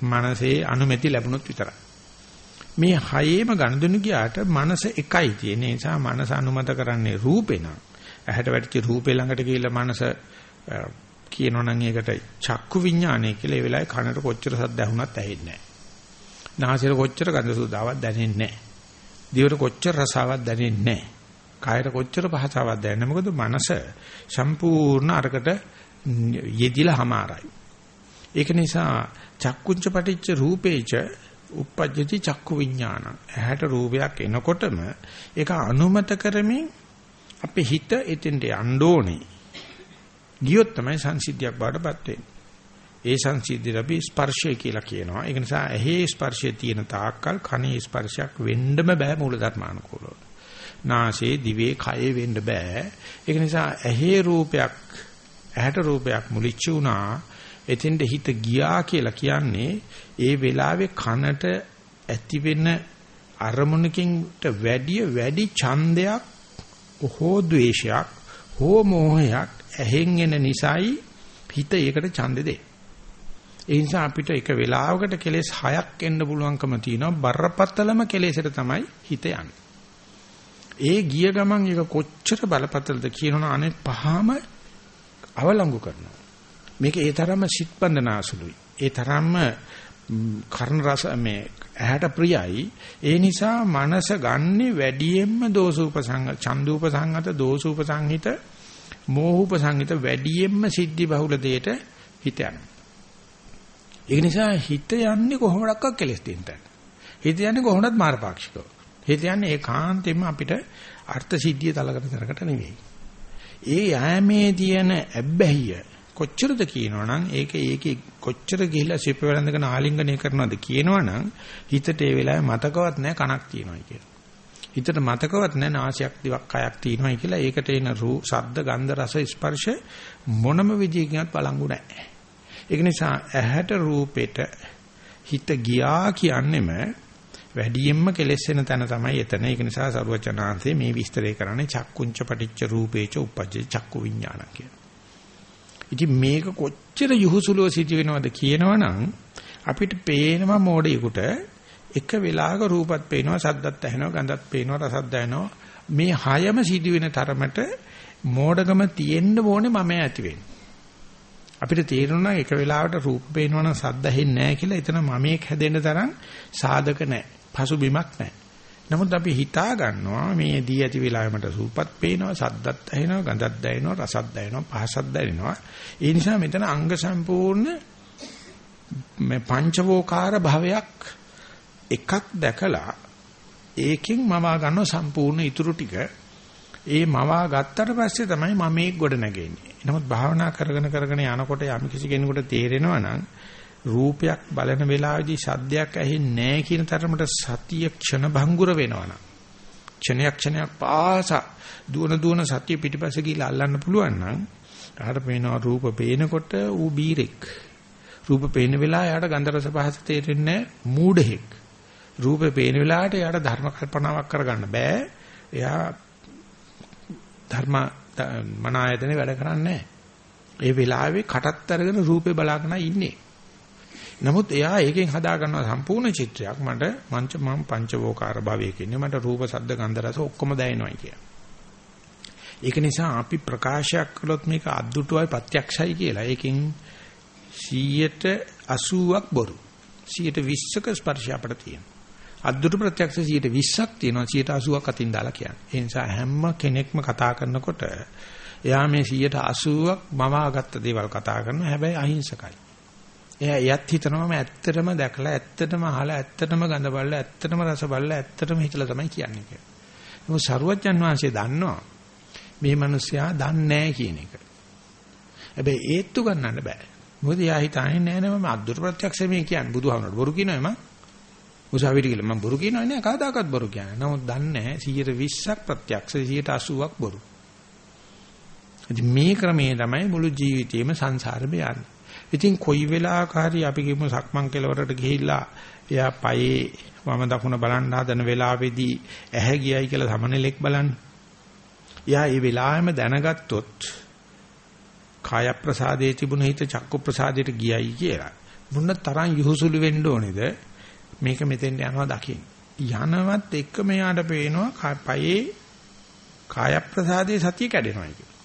මනසේ අනුමැති ලැබුණොත් විතරයි. මේ හයේම ගනුදෙනු ගියාට මනස එකයි තියෙන නිසා මනස අනුමත කරන්නේ රූපේ නම්. ඇහැට වැටිච්ච රූපේ ළඟට ගිහිල්ලා මනස කියනවනම් ඒකට චක්කු විඥානය කියලා ඒ වෙලාවේ කනට කොච්චර සද්ද ඇහුණත් ඇහෙන්නේ නැහැ. නාසයට කොච්චර ගඳ සුවඳාවක් දැනෙන්නේ නැහැ. දිවට කොච්චර රසාවක් දැනෙන්නේ නැහැ. කායට කොච්චර පහසාවක් දැනෙන්නේ මොකද මනස සම්පූර්ණ අරකට යෙදිලා හමාරයි. ඒක නිසා චක්කුංච පටිච්ච රූපේච uppajjati චක්කු විඥාන. ඇහැට රූපයක් එනකොටම ඒක අනුමත කරමින් අපේ හිත එතෙන්ට යන්න ඕනේ. ගියොත් තමයි සංසිද්ධියක් බාටපත් වෙන්නේ. ඒ සංසිද්ධිය අපි ස්පර්ශය කියලා කියනවා. ඒක නිසා ඇහි ස්පර්ශය තියෙන තාක්කල් කනේ ස්පර්ශයක් වෙන්නම බෑ මූල ධර්මානුකූලව. නාසයේ දිවේ කයේ වෙන්න බෑ. ඒක නිසා ඇහි රූපයක් ඇහැට රූපයක් මුලිච්ච වුණා. එතෙන්ට හිත ගියා කියලා කියන්නේ ඒ වෙලාවේ කනට ඇති වෙන අරමුණකින්ට වැඩිය වැඩි ඡන්දයක් හෝ ද්වේෂයක් හෝ මෝහයක් ඇහෙන් එන නිසායි හිත ඒකට ඡන්දෙ දෙන්නේ. ඒ නිසා අපිට එක වෙලාවකට කෙලෙස් හයක් එන්න පුළුවන්කම තියෙනවා බරපතලම කෙලෙසට තමයි හිත යන්නේ. ඒ ගිය ගමන් ඒක කොච්චර බලපතලද කියනවනම් අනේ පහම අවලංගු කරනවා. මේක ඒ තරම්ම සිත් බඳනාසුලුයි. ඒ තරම්ම කර්ණ රස මේ ඇහැට ප්‍රියයි. ඒ නිසා මනස ගන්නෙ වැඩියෙන්ම දෝසූපසංග, චන්දූපසංගත, දෝසූපසංහිත, මෝහූපසංහිත වැඩියෙන්ම සිද්ධි බහුල දෙයට හිත යනවා. ඒ නිසා හිත යන්නේ කොහොමඩක්ක කෙලස් දෙන්න. හිත යන්නේ කොහොමදත් මාරපාක්ෂිකව. හිත යන්නේ ඒකාන්තයෙන්ම අපිට අර්ථ සිද්ධිය තලකට කරකට නෙවෙයි. ඒ යෑමේ තියෙන ඇබ්බැහිය කොච්චරද කියනවනම් ඒක ඒකේ කොච්චර ගිහිලා සිප වෙලඳගෙන ආලිංගනය කරනවද කියනවනම් හිතට ඒ වෙලාවේ මතකවත් නැහැ කනක් තියෙනවයි කියලා. හිතට මතකවත් නැහැ නාසයක් දිවක් කයක් තියෙනවයි කියලා ඒකට එන රූ ශබ්ද ගන්ධ රස ස්පර්ශ මොනම විදියකින්වත් බලංගු නැහැ. ඒක නිසා ඇහැට රූපෙට හිත ගියා කියන්නෙම වැඩියෙන්ම කෙලෙස් වෙන තැන තමයි එතන. ඒක නිසා සරුවචනාංශේ මේ විස්තරය කරන්නේ චක්කුංච පටිච්ච රූපේච උපජ්ජේ චක්කු විඥාන කියලා. ඉතින් මේක කොච්චර යහුසුලව සිදි වෙනවද කියනවනම් අපිට පේනවා මෝඩයෙකුට එක වෙලාවක රූපත් පේනවා සද්දත් ඇහෙනවා ගඳත් පේනවා රසත් දැනෙනවා මේ හයම සිදි වෙන තරමට මෝඩකම තියෙන්න ඕනේ මම ඇති වෙන්නේ අපිට තේරෙනවා එක වෙලාවට රූප පේනවනම් සද්ද ඇහෙන්නේ නැහැ කියලා එතන මමෙක් හැදෙන්න තරම් සාධක නැහැ. පසුබිමක් නැහැ. නමුත් අපි හිතා ගන්නවා මේ දී ඇති වෙලාවෙ මට රූපත් පේනවා, සද්දත් ඇහෙනවා, ගඳත් දැනෙනවා, රසත් දැනෙනවා, පහසත් දැනෙනවා. ඒ නිසා මෙතන අංග සම්පූර්ණ මේ පංචවෝකාර භාවයක් එකක් දැකලා ඒකෙන් මවා ගන්න සම්පූර්ණ ඉතුරු ටික ඒ මවා ගත්තට පස්සේ තමයි මම මේක ගොඩ නැගෙන්නේ. නමුත් භාවනා කරගෙන කරගෙන යනකොට යම් කිසි කෙනෙකුට තේරෙනවා නම් රූපයක් බලන වෙලාවේදී සද්දයක් ඇහෙන්නේ නැහැ කියන තරමට සතිය ක්ෂණ භංගුර වෙනවනම් ක්ෂණයක් ක්ෂණයක් පාසා දුවන දුවන සතිය පිටිපස්ස ගිහිල්ලා අල්ලන්න පුළුවන් නම් අහකට පේනවා රූප පේනකොට ඌ බීරෙක්. රූප පේන වෙලාව යාට ගන්ධ රස පහස තේරෙන්නේ මූඩෙක් රූපේ පේන වෙලාවට යාට ධර්ම කල්පනාවක් කරගන්න බෑ. එයා ධර්ම මන ආයතනේ වැඩ කරන්නේ ඒ වෙලාවේ කටත් අරගෙන රූපේ බලාගෙන ඉන්නේ. නමුත් එයා ඒකෙන් හදා ගන්නවා සම්පූර්ණ චිත්‍රයක් මට මංච මම පංචවෝකාර භවයක ඉන්නේ මට රූප ශබ්ද ගන්ධ රස ඔක්කොම දැනෙනවා කිය. ඒක නිසා අපි ප්‍රකාශයක් කළොත් මේක අද්දුටුවයි ප්‍රත්‍යක්ෂයි කියලා. ඒකෙන් 180ක් බොරු. 120ක ස්පර්ශය අපිට තියෙනවා. අද්දුට ප්‍රත්‍යක්ෂ 120ක් තියෙනවා 180ක් අතින් දාලා කියන්නේ. ඒ නිසා හැම කෙනෙක්ම කතා කරනකොට එයා මේ 180ක් මවාගත්ත දේවල් කතා කරනවා හැබැයි අහිංසකයි. එයා යත් හිතනවාම ඇත්තටම දැකලා ඇත්තටම අහලා ඇත්තටම ගඳ බලලා ඇත්තටම රස බලලා ඇත්තටම හිතලා තමයි කියන්නේ කියලා. මොකද සරුවච්චන් වහන්සේ දන්නවා මේ මිනිස්සයා දන්නේ නැහැ කියන එක. හැබැයි ඒත්තු ගන්නන්න බෑ. මොකද එයා හිතන්නේ නෑ නෑ මම අද්දුට ප්‍රත්‍යක්ෂ මේ කියන්නේ බුදුහාමරට බොරු කියනවා මම උසාවියට ගිහලා මම බොරු කියනවා නෑ කවදාකවත් බොරු කියන්නේ. නමුත් දන්නේ 120ක් ප්‍රත්‍යක්ෂ 180ක් බොරු. ඉතින් මේ ක්‍රමයේ තමයි මුළු ජීවිතේම සංසාරෙම යන්නේ. ඉතින් කොයි වෙලාවක හරි අපි කිව්ව සක්මන් කෙලවරට ගිහිල්ලා එයා පයේ වම දකුණ බලන්න හදන වෙලාවේදී ඇහැ ගියයි කියලා සමනලෙක් බලන්න. එයා ඒ වෙලාවෙම දැනගත්තොත් කාය ප්‍රසාදයේ තිබුණ හිත චක්කු ප්‍රසාදයට ගියයි කියලා. මොන තරම් යහුසුළු වෙන්න ඕනේද මේක මෙතෙන් යනවා දකින්න. යනවත් එක්කම යාට පේනවා පයේ කාය ප්‍රසාදයේ සතිය කැඩෙනවා කියලා.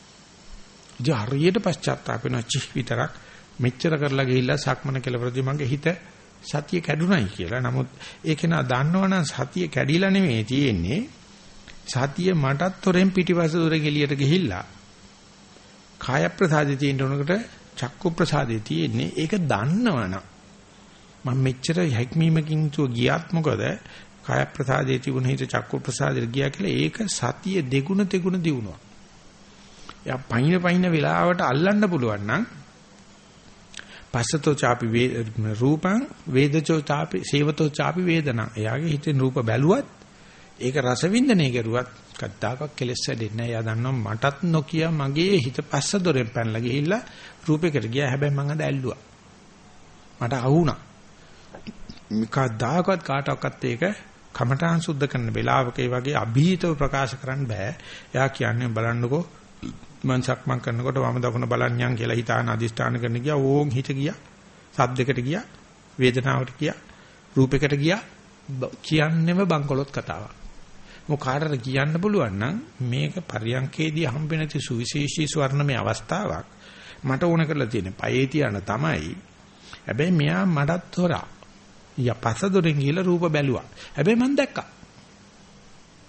ඉතින් හරියට පශ්චාත්තාප වෙනවා චි විතරක් මෙච්චර කරලා ගිහිල්ලා සක්මන කෙලවරදී මගේ හිත සතිය කැඩුනයි කියලා. නමුත් ඒක නා දන්නවනම් සතිය කැඩිලා නෙමෙයි තියෙන්නේ. සතිය මටත් තොරෙන් පිටිපස්ස දුර ගෙලියට ගිහිල්ලා කාය ප්‍රසාදේ තියෙන උනකට චක්කු ප්‍රසාදේ තියෙන්නේ. ඒක දන්නවනම් මම මෙච්චර හැක්මීමකින් තු ගියත් මොකද කාය ප්‍රසාදයේ තිබුණ හිත චක්කු ප්‍රසාදයට ගියා කියලා ඒක සතිය දෙගුණ තෙගුණ දිනුවා. යා පයින් පයින් වෙලාවට අල්ලන්න පුළුවන් නම් පස්සතෝ ചാපි රූපං වේදචෝ ചാපි සේවතෝ ചാපි වේදනං. එයාගේ හිතෙන් රූප බැලුවත් ඒක රසවින්දනය කරුවත් කද්දාකක් කෙලස් වැඩෙන්නේ නැහැ. එයා දන්නවා මටත් නොකිය මගේ හිත පස්ස දොරෙන් පැනලා ගිහිල්ලා රූපෙකට ගියා. හැබැයි මං අද ඇල්ලුවා. මට අහුණා. කද්දාකත් කාටවත් ඒක කමඨාන් සුද්ධ කරන වෙලාවක ඒ වගේ અભීතව ප්‍රකාශ කරන්න බෑ. එයා කියන්නේ බලන්නකෝ මං සක්මන් කරනකොට වම දකුණ බලන්නම් කියලා හිතාන අදිෂ්ඨාන කරන ගියා ඕන් හිත ගියා. සද්දයකට ගියා. වේදනාවට ගියා. රූපයකට ගියා. කියන්නෙම බංකොලොත් කතාවක්. මොකාටද කියන්න පුළුවන් නම් මේක පරියන්කේදී හම්බෙන ති සුවිශේෂී ස්වර්ණමය අවස්ථාවක්. මට ඕන කරලා තියෙන්නේ පයේ තියන තමයි. හැබැයි මෙයා මටත් හොරා. යපස දොරෙන් ගිහලා රූප බැලුවා. හැබැයි මම දැක්කා.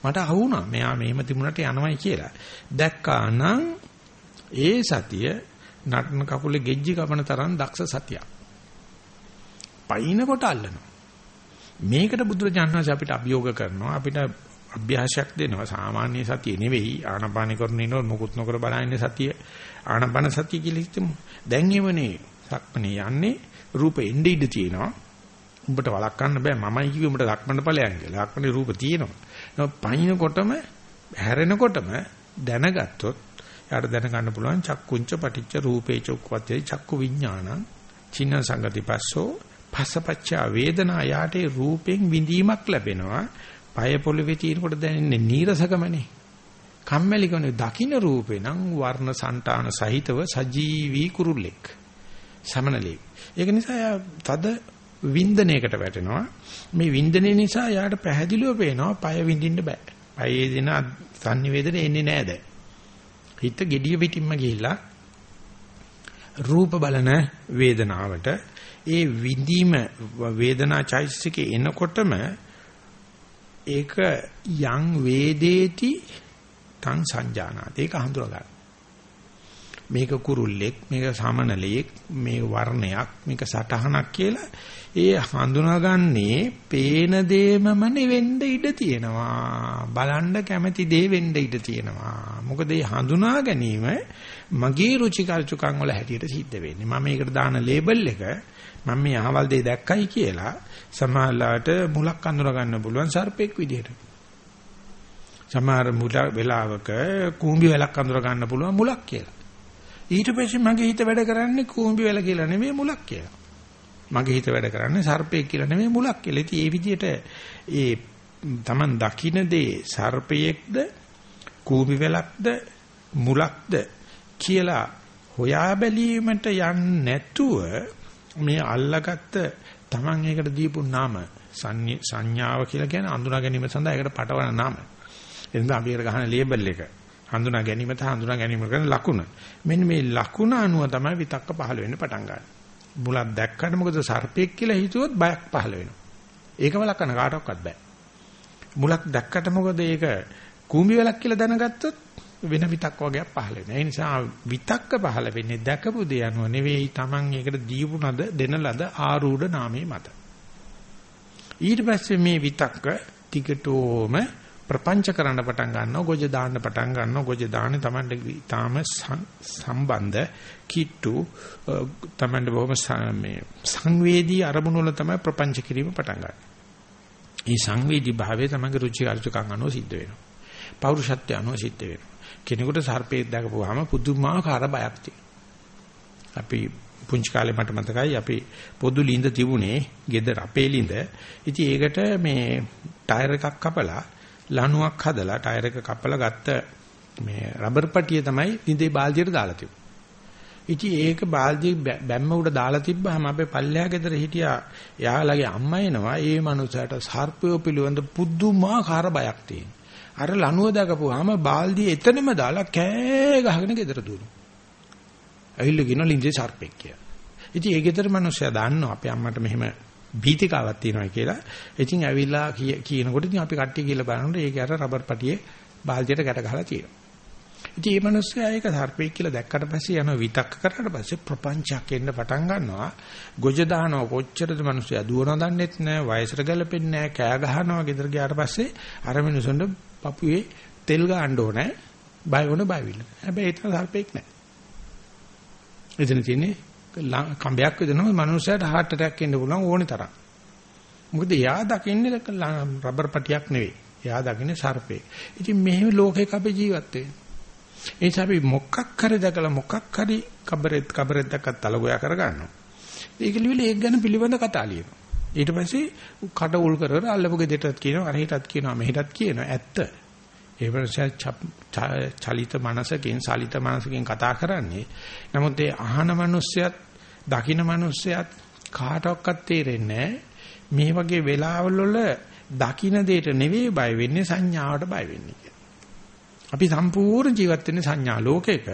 මට අහුණා මෙයා මෙහෙම තිබුණට යනවයි කියලා. දැක්කා නම් ඒ සතිය නටන කකුලේ ගෙජ්ජි කපන තරම් දක්ෂ සතියක්. පයින්කොට අල්ලනවා. මේකට බුදුරජාණන් වහන්සේ අපිට අභියෝග කරනවා අපිට අභ්‍යාසයක් දෙනවා සාමාන්‍ය සතිය නෙවෙයි ආනපාන කරන ඉන්නෝ මොකුත් නොකර බලන්නේ සතිය ආනපාන සතිය කියලා හිතමු. දැන් එවනේ සක්මනේ යන්නේ රූපෙ එnde ඉඳ තියෙනවා. උඹට වළක්වන්න බෑ මමයි කිව්වේ උඹට ලක්මන්න ඵලයන් කියලා. ලක්මනේ රූප තියෙනවා. නෝ පයින්කොටම හැරෙනකොටම දැනගත්තොත් යාට දැනගන්න පුළුවන් චක්කුංච පටිච්ච රූපේච උක්වත්තේ චක්කු විඥානං චින්න සංගතිපස්සෝ පස්සපච්චා වේදනා යාටේ රූපෙන් විඳීමක් ලැබෙනවා. පය පොළවේ තියෙනකොට දැනෙන්නේ නීරසකමනේ. කම්මැලිකමනේ දකින්න රූපේ නම් වර්ණ సంతාන සහිතව සජීවී කුරුල්ලෙක්. සමනලෙක්. ඒක නිසා තද වින්දනයකට වැටෙනවා. මේ වින්දනය නිසා යාට පැහැදිලිව පේනවා පය විඳින්න බෑ. පයේ දෙන සංනිවේදනය එන්නේ නෑ දැන්. හිත gediya පිටින්ම ගිහිල්ලා රූප බලන වේදනාවට ඒ විඳීම වේදනා චෛතසිකේ එනකොටම ඒක යං වේදේති තං සංජානාති ඒක හඳුනා ගන්න. මේක කුරුල්ලෙක් මේක සමනලෙක් මේ වර්ණයක් මේක සටහනක් කියලා ඒ හඳුනාගන්නේ පේන දේමම නෙවෙන්න ඉඩ තියෙනවා. බලන්න කැමති දේ වෙන්න ඉඩ තියෙනවා. මොකද මේ හඳුනා ගැනීම මගේ රුචිකල්චුකම් වල හැටියට සිද්ධ වෙන්නේ. මම මේකට දාන ලේබල් එක මම මේ අහවල් දේ දැක්කයි කියලා සමහරලාට මුලක් අඳුර ගන්න පුළුවන් සර්පෙක් විදිහට සමහර මුල වෙලාවක කූඹි වැලක් අඳුර ගන්න පුළුවන් මුලක් කියලා. ඊට පස්සේ මගේ හිත වැඩ කරන්නේ කූඹි වැල කියලා නෙමෙයි මුලක් කියලා. මගේ හිත වැඩ කරන්නේ සර්පෙක් කියලා නෙමෙයි මුලක් කියලා. ඉතින් ඒ විදිහට ඒ Taman දකින්න දේ සර්පයෙක්ද කූඹි වෙලක්ද මුලක්ද කියලා හොයා බැලීමට යන්නේ නැතුව මේ අල්ලගත්ත Taman ඒකට දීපු නාම සංඥාව කියලා කියන්නේ අඳුනා ගැනීම සඳහා ඒකට පටවන නාම. එතන අපි ඒකට ගහන ලේබල් එක. හඳුනා ගැනීම තහ හඳුනා ගැනීම කරන ලකුණ. මෙන්න මේ ලකුණ අනුව තමයි විතක්ක පහළ වෙන්න පටන් ගන්නේ. මුලක් දැක්කට මොකද සර්පෙක් කියලා හිතුවොත් බයක් පහළ වෙනවා. ඒකම ලක්කන කාටවත් බෑ. මුලක් දැක්කට මොකද ඒක කූඹි වලක් කියලා දැනගත්තොත් වෙන විතක් වගේක් පහළ වෙනවා. ඒ නිසා විතක්ක පහළ වෙන්නේ දැකපු දේ අනුව නෙවෙයි Taman ඒකට දීපු නද දෙන ලද ආරූඪ නාමයේ මත. ඊට පස්සේ මේ විතක්ක ටිකටෝම ප්‍රපංච කරන්න පටන් ගන්නවා ගොජ දාන්න පටන් ගන්නවා ගොජ දාන්නේ Tamande තාම සම්බන්ධ කිට්ටු Tamande බොහොම මේ සංවේදී අරමුණු වල තමයි ප්‍රපංච කිරීම පටන් ගන්න. මේ සංවේදී භාවය තමගේ රුචි අරුචිකම් අනුව සිද්ධ වෙනවා. පෞරුෂත්වය අනුව සිද්ධ වෙනවා. කෙනෙකුට සර්පෙක් දැකපුවාම පුදුමාකාර බයක් තියෙනවා. අපි පුංචි කාලේ මට මතකයි අපි පොදු ලිඳ තිබුණේ ගෙදර අපේ ලිඳ. ඉතින් ඒකට මේ ටයර් එකක් කපලා ලණුවක් හදලා ටයර් එක කපලා ගත්ත මේ රබර් පටිය තමයි නිදේ බාල්දියට දාලා තිබුණේ. ඉතින් ඒක බාල්දිය බැම්ම උඩ දාලා තිබ්බහම අපේ පල්ලෙහා ගෙදර හිටියා එයාලගේ අම්මා එනවා ඒ මනුස්සයාට සර්පය පිළිබඳ පුදුමාකාර බයක් තියෙන. අර ලණුව දකපුවාම බාල්දිය එතනම දාලා කෑ ගහගෙන ගෙදර දුවනවා. ඇවිල්ලා කියන ලින්ජේ සර්පෙක් කියලා. ඉතින් ඒ ගෙදර මනුස්සයා දන්නවා අපේ අම්මට මෙහෙම බීතිකාවක් තියෙනවා කියලා. ඉතින් ඇවිල්ලා කියනකොට ඉතින් අපි කට්ටිය කියලා බලනකොට ඒක අර රබර් පටියේ බාල්දියට ගැට ගහලා තියෙනවා. ඉතින් මේ මිනිස්සයා ඒක සර්පෙක් කියලා දැක්කට පස්සේ යන විතක්ක කරාට පස්සේ ප්‍රපංචයක් එන්න පටන් ගන්නවා. ගොජ දානවා කොච්චරද මිනිස්සයා දුවන දන්නෙත් නෑ, වයසට ගැලපෙන්නේ නෑ, කෑ ගහනවා ගෙදර ගියාට පස්සේ අර මිනිසුන්ට පපුවේ තෙල් ගන්න ඕනේ. බය වුණ බයවිල්ල. හැබැයි ඒක සර්පෙක් නෑ. එතන තියෙන්නේ කම්බයක් විදිනවා මිනිස්සයාට heart attack එන්න පුළුවන් ඕනේ තරම්. මොකද එයා දකින්නේ රබර් පටියක් නෙවෙයි. එයා දකින්නේ සර්පේ. ඉතින් මෙහෙම ලෝකයක අපි ජීවත් වෙන්නේ. ඒ නිසා අපි මොකක් හරි දැකලා මොකක් හරි කබරෙත් කබරෙත් දැක්කත් තලගොයා කරගන්නවා. ඒක ලිවිල ඒක ගැන පිළිබඳ කතා ලියනවා. ඊට පස්සේ කට උල් කර කර අල්ලපු ගෙදරටත් කියනවා අරහිටත් කියනවා මෙහෙටත් කියනවා ඇත්ත. ඒ වගේ චලිත මනසකින් සලිත මනසකින් කතා කරන්නේ. නමුත් ඒ අහන මිනිස්සයත් දකින මිනිස්සයත් කාටවත් තේරෙන්නේ මේ වගේ වෙලාවල් වල දකින දෙයට නෙවෙයි බය වෙන්නේ සංඥාවට බය වෙන්නේ. අපි සම්පූර්ණ ජීවත් වෙන්නේ සංඥා ලෝකයක.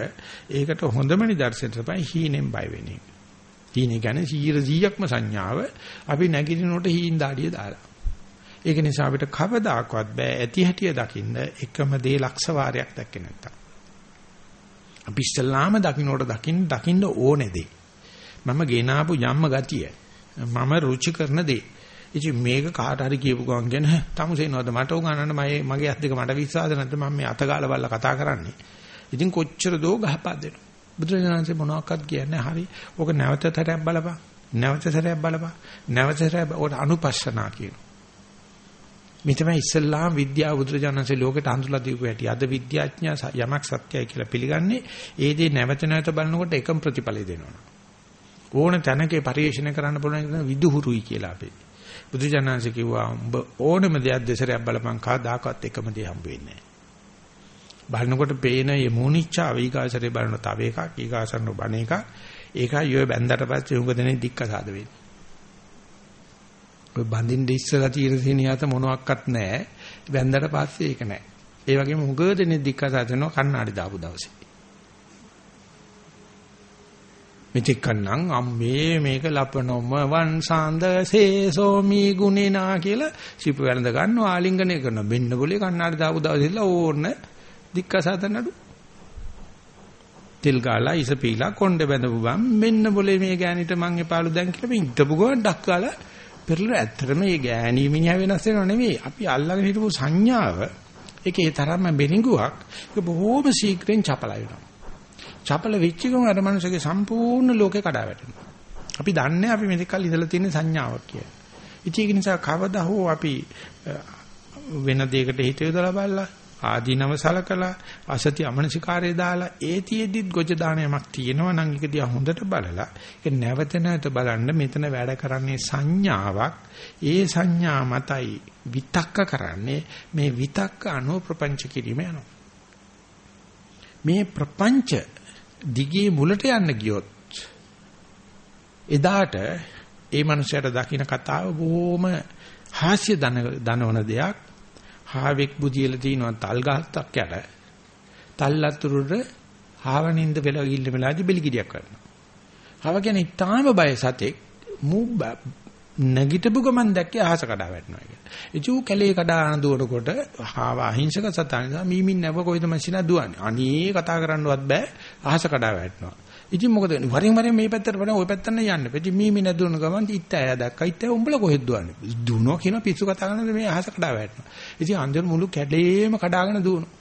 ඒකට හොඳම නිදර්ශනය තමයි හීනෙන් බය වෙන එක. හීනේ කියන්නේ 100%ක්ම සංඥාව අපි නැගිටිනකොට හීන් දාඩිය දාලා. ඒක නිසා අපිට කවදාකවත් බෑ ඇති හැටිය දකින්න එකම දේ ලක්ෂ වාරයක් දැක්කේ නැත්තම්. අපි ඉස්සල්ලාම දකින්නට දකින්න දකින්න ඕනේ දේ. මම ගෙනාපු යම්ම ගතිය. මම රුචි කරන දේ. ඉතින් මේක කාට හරි කියපු ගමන් කියන තමුසේනවද මට උගන්නන්න මගේ මගේ අත් දෙක මට විශ්වාස නැද්ද මම මේ අතගාලා බලලා කතා කරන්නේ. ඉතින් කොච්චර දෝ ගහපා දෙනවා. බුදුරජාණන්සේ මොනවාක්වත් කියන්නේ හරි. ඕක නැවත සැරයක් බලපන්. නැවත සැරයක් බලපන්. නැවත සැරයක් ඕක අනුපස්සනා කියනවා. මේ තමයි ඉස්ලාම් විද්‍යාව බුදුරජාණන්සේ ලෝකෙට හඳුලා දීපු හැටි. අද විද්‍යාඥයා යමක් සත්‍යයි කියලා පිළිගන්නේ ඒ දේ නැවත නැවත බලනකොට එකම ප්‍රතිඵලය දෙනවා. ඕන තැනකේ පරිශීලනය කරන්න පුළුවන් විදුහුරුයි කියලා අපේ. බුදුජානන්සේ කිව්වා උඹ ඕනම දෙයක් දෙසරයක් බලපන් කවදාකවත් එකම දේ හම්බ වෙන්නේ නැහැ. බලනකොට පේන මේ මූනිච්චා වීකාසරේ බලන තව එකක් ඊකාසරන බණ එකක් ඒකයි ඔය බැන්දට පස්සේ උඹ දෙනේ දික්කසාද වෙන්නේ. ඔය බඳින්න ඉස්සලා තියෙන සිනියත මොනවත් නැහැ. බැන්දට පස්සේ ඒක නැහැ. ඒ වගේම මුග දෙනේ දික්කසාද වෙනවා කන්නාඩි දාපු දවසේ. මෙතිකන්නම් අම්මේ මේක ලපනොම වංසාන්ද සේසෝමි ගුණේනා කියලා සිප වැළඳ ගන්නවා ආලිංගනය කරනවා බෙන්න બોලේ කන්නාඩි දාපු දවසෙලා ඕන්න දික්කසාද නඩු තෙල් ගාලා ඉස පීලා කොණ්ඩේ බැඳපු බම් මෙන්න બોලේ මේ ගෑණිට මං එපාලු දැන් කියලා මේ ඉඳපු ගමන් ඩක් ගාලා පෙරල ඇත්තටම මේ ගෑණි මිනිහා වෙනස් වෙනව නෙවෙයි අපි අල්ලගෙන හිටපු සංඥාව ඒකේ තරම්ම බෙරිඟුවක් ඒක බොහොම ශීඝ්‍රයෙන් චපල වෙනවා චපල වෙච්ච ගමන් අර මනුස්සගේ සම්පූර්ණ ලෝකේ කඩා වැටෙනවා. අපි දන්නේ අපි මෙතෙක් කල් ඉඳලා තියෙන සංඥාවක් කියලා. ඉතින් ඒක නිසා කවදා හෝ අපි වෙන දෙයකට හිත යොදලා බලලා ආදීනව සලකලා අසති අමනසිකාරය දාලා ඒතියෙදිත් ගොජ දානයක් තියෙනවා නම් ඒක දිහා හොඳට බලලා ඒක නැවත නැවත බලන්න මෙතන වැඩ කරන්නේ සංඥාවක්. ඒ සංඥා මතයි විතක්ක කරන්නේ. මේ විතක්ක අනුව ප්‍රපංච කිරීම යනවා. මේ ප්‍රපංච දිගේ මුලට යන්න ගියොත් එදාට ඒ මනුස්සයාට දකින්න කතාව බොහොම හාස්‍ය දනවන දෙයක්. හාවෙක් බුදියලා තිනවා තල් ගහත්තක් යට. තල් අතුරුර හාවනින්ද වෙලා ගිල්ල වෙලාදී බෙලිගිඩියක් කරනවා. හාව කියන්නේ ඊටාම බය සතෙක් මූ නැගිටපු ගමන් දැක්කේ අහස කඩා වැටෙනවා කියලා. ඉතින් ඌ කැලේ කඩා අනදුවනකොට හාව අහිංසක සතා නිසා මීමින් නැව කොයිද මැසිනා දුවන්නේ. අනේ කතා කරන්නවත් බෑ අහස කඩා වැටෙනවා. ඉතින් මොකද වරින් වරින් මේ පැත්තට වඩා ওই පැත්තට යන්න. ඉතින් මීමින් නැදුවන ගමන් ඉත්ත ඇය දැක්කා. ඉත්ත උඹලා කොහෙද දුවන්නේ? දුවනවා කියන පිස්සු කතා කරනකොට මේ අහස කඩා වැටෙනවා. ඉතින් අන්තිම මුළු කැලේම කඩාගෙන දුවනවා.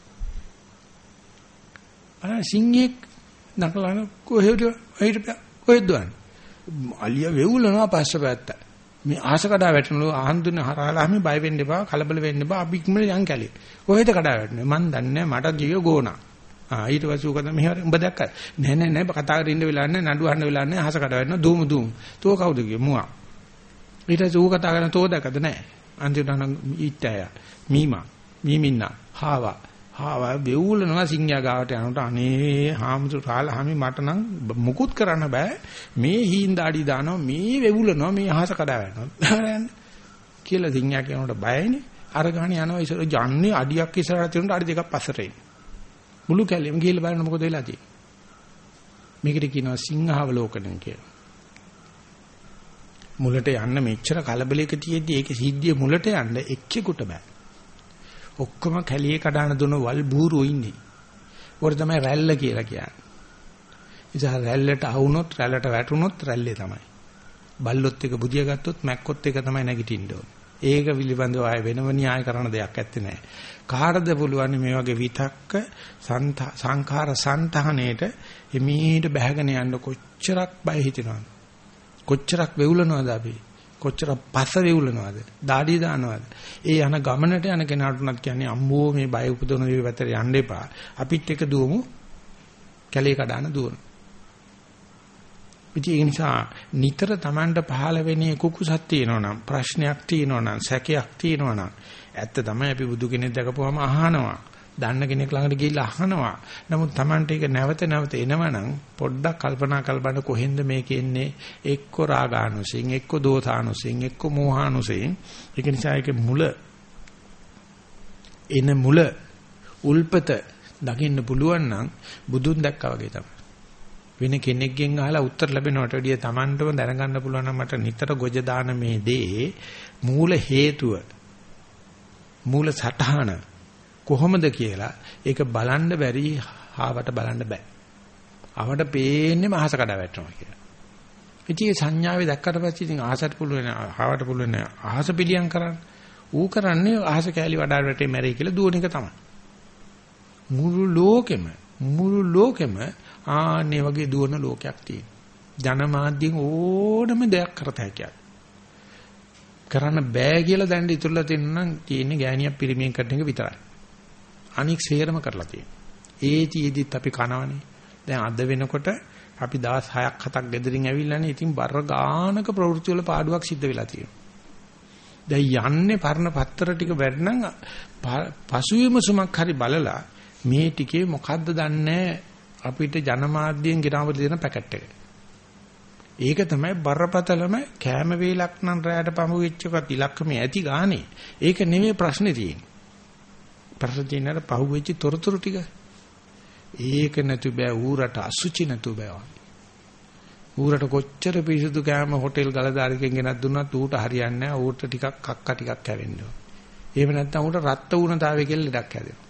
අර සිංහෙක් නකලන කොහෙද කොහෙද දුවන්නේ? අලිය වෙවුලනවා පස්ස පැත්ත. මේ ආස කඩා වැටෙනලු ආහන්දුන හරහලාම බය වෙන්න එපා කලබල වෙන්න එපා අපි ඉක්මනට යන් කැලේ. කොහෙද කඩා වැටෙන්නේ? මන් දන්නේ මට ගිය ගෝනා. ආ ඊට පස්සේ උකද මෙහෙම උඹ දැක්කද? නෑ නෑ නෑ කතා කරගෙන ඉන්න වෙලාවක් නෑ නඩු අහන්න වෙලාවක් නෑ ආස කඩා වැටෙනවා දූමු දූමු. තෝ කවුද කිය මුවා. ඊට පස්සේ ඌ කතා කරන තෝ දැක්කද? නෑ. අන්තිමට නම් ඊටය මීමා. මීමින්නා. හාවා. ආව වෙවුලනවා සිංහයා ගාවට යනකොට අනේ හාමුදුරු කාලහාමි මට නම් මුකුත් කරන්න බෑ. මේ හීන් දාඩි දානවා මේ වෙවුලනවා මේ අහස කඩා වැටෙනවා. කියලා සිංහයා කියනකොට බයනේ අර ගහන යනවා ඉස්සර යන්නේ අඩියක් ඉස්සරහට තියුණා අඩි දෙකක් පස්සට එන්නේ. මුළු කැලේම ගිහිල්ලා බලන්න මොකද වෙලා තියෙන්නේ මේකට කියනවා සිංහාවලෝකනය කියලා මුලට යන්න මෙච්චර කලබලයක තියෙද්දි ඒකේ සිද්ධිය මුලට යන්න එක්කෙකුට බෑ ඔක්කොම කැලියේ කඩාන දුන වල් බූරුව ඉන්නේ. උඩ තමයි රැල්ල කියලා කියන්නේ. ඉතින් රැල්ලට ආවුනොත් රැල්ලට වැටුනොත් රැල්ලේ තමයි. බල්ලොත් එක බුදියා ගත්තොත් මැක්කොත් එක තමයි නැගිටින්න ඕනේ. ඒක පිළිබඳව ආය වෙනම න්‍යාය කරන දෙයක් ඇත්තේ නැහැ. කාටද පුළුවන් මේ වගේ විතක්ක සංඛාර සංතහණයට එමීට බැහැගෙන යන්න කොච්චරක් බය හිතෙනවද? කොච්චරක් වෙවුලනවද අපි? කොච්චර පස වෙවුලනවද? দাঁඩිය දානවද? ඒ යන ගමනට යන කෙනාට උනත් කියන්නේ අම්මෝ මේ බය උපදවන දේ පැත්තට යන්න එපා. අපිත් එක දුවමු. කැලේ කඩාන දුවන. ඉතින් ඒ නිසා නිතර Tamanට පහළ වෙන්නේ කුකුසක් තියෙනවනම් ප්‍රශ්නයක් තියෙනවනම් සැකයක් තියෙනවනම් ඇත්ත තමයි අපි බුදු කෙනෙක් දැකපුවම අහනවා. දන්න කෙනෙක් ළඟට ගිහිල්ලා අහනවා. නමුත් Tamante ඒක නැවත නැවත එනවනම් පොඩ්ඩක් කල්පනා කරලා කොහෙන්ද මේක එන්නේ? එක්ක රාගානුසෙන්, එක්ක දෝසානුසෙන්, එක්ක මෝහානුසෙන්. ඒක නිසා ඒක මුල එන මුල උල්පත දකින්න පුළුවන් නම් බුදුන් දැක්කා වගේ තමයි. වෙන කෙනෙක්ගෙන් අහලා උත්තර ලැබෙනවට වැඩිය Tamanටම දැනගන්න පුළුවන් නම් මට නිතර ගොජ දාන මේ දේ මූල හේතුව මූල සටහන කොහොමද කියලා ඒක බලන්න බැරි ආවට බලන්න බෑ. ආවට පේන්නේ මහස කඩ වැටෙනවා කියලා. ඉතින් සංඥාවේ දැක්කට පස්සේ ඉතින් ආසට පුළුවන් ආවට පුළුවන් අහස පිළියම් කරන්න. ඌ කරන්නේ අහස කෑලි වඩා රටේ මැරෙයි කියලා දුවන එක තමයි. මුළු ලෝකෙම මුළු ලෝකෙම ආන්නේ වගේ දුවන ලෝකයක් තියෙනවා. ජනමාධ්‍යෙන් ඕනම දෙයක් කරත හැකියි. කරන්න බෑ කියලා දැන් ඉතුරුලා තියෙනවා නම් තියෙන්නේ ගෑණියක් පිරිමියෙන් කරන එක විතරයි. අනික් සේරම කරලා තියෙනවා. ඒතිෙදිත් අපි කනවනේ. දැන් අද වෙනකොට අපි දවස් 6ක් 7ක් ගෙදරින් ඇවිල්ලානේ. ඉතින් බර ගානක ප්‍රවෘත්ති වල පාඩුවක් සිද්ධ වෙලා තියෙනවා. දැන් යන්නේ පරණ පත්තර ටික වැඩනම් පසුවිම සුමක් හරි බලලා මේ ටිකේ මොකද්ද දන්නේ අපිට ජනමාධ්‍යයෙන් ගෙනාවල දෙන පැකට් එක. ඒක තමයි බරපතලම කෑම වේලක් නම් රැයට පමු වෙච්ච එකත් ඉලක්කමේ ඇති ගානේ. ඒක නෙමෙයි ප්‍රශ්නේ තියෙන්නේ. ප්‍රශ්න පහුවෙච්ච තොරතුරු ටික. ඒක නැතු බෑ ඌරට අසුචි නැතු බෑ ඌරට කොච්චර පිරිසුදු කෑම හොටෙල් ගලදාරිකෙන් ගෙනත් දුන්නත් ඌට හරියන්නේ නැහැ ඌට ටිකක් කක්ක ටිකක් කැවෙන්න ඕන. එහෙම නැත්නම් ඌට රත් වුණතාවය කියලා ලඩක් හැදෙනවා.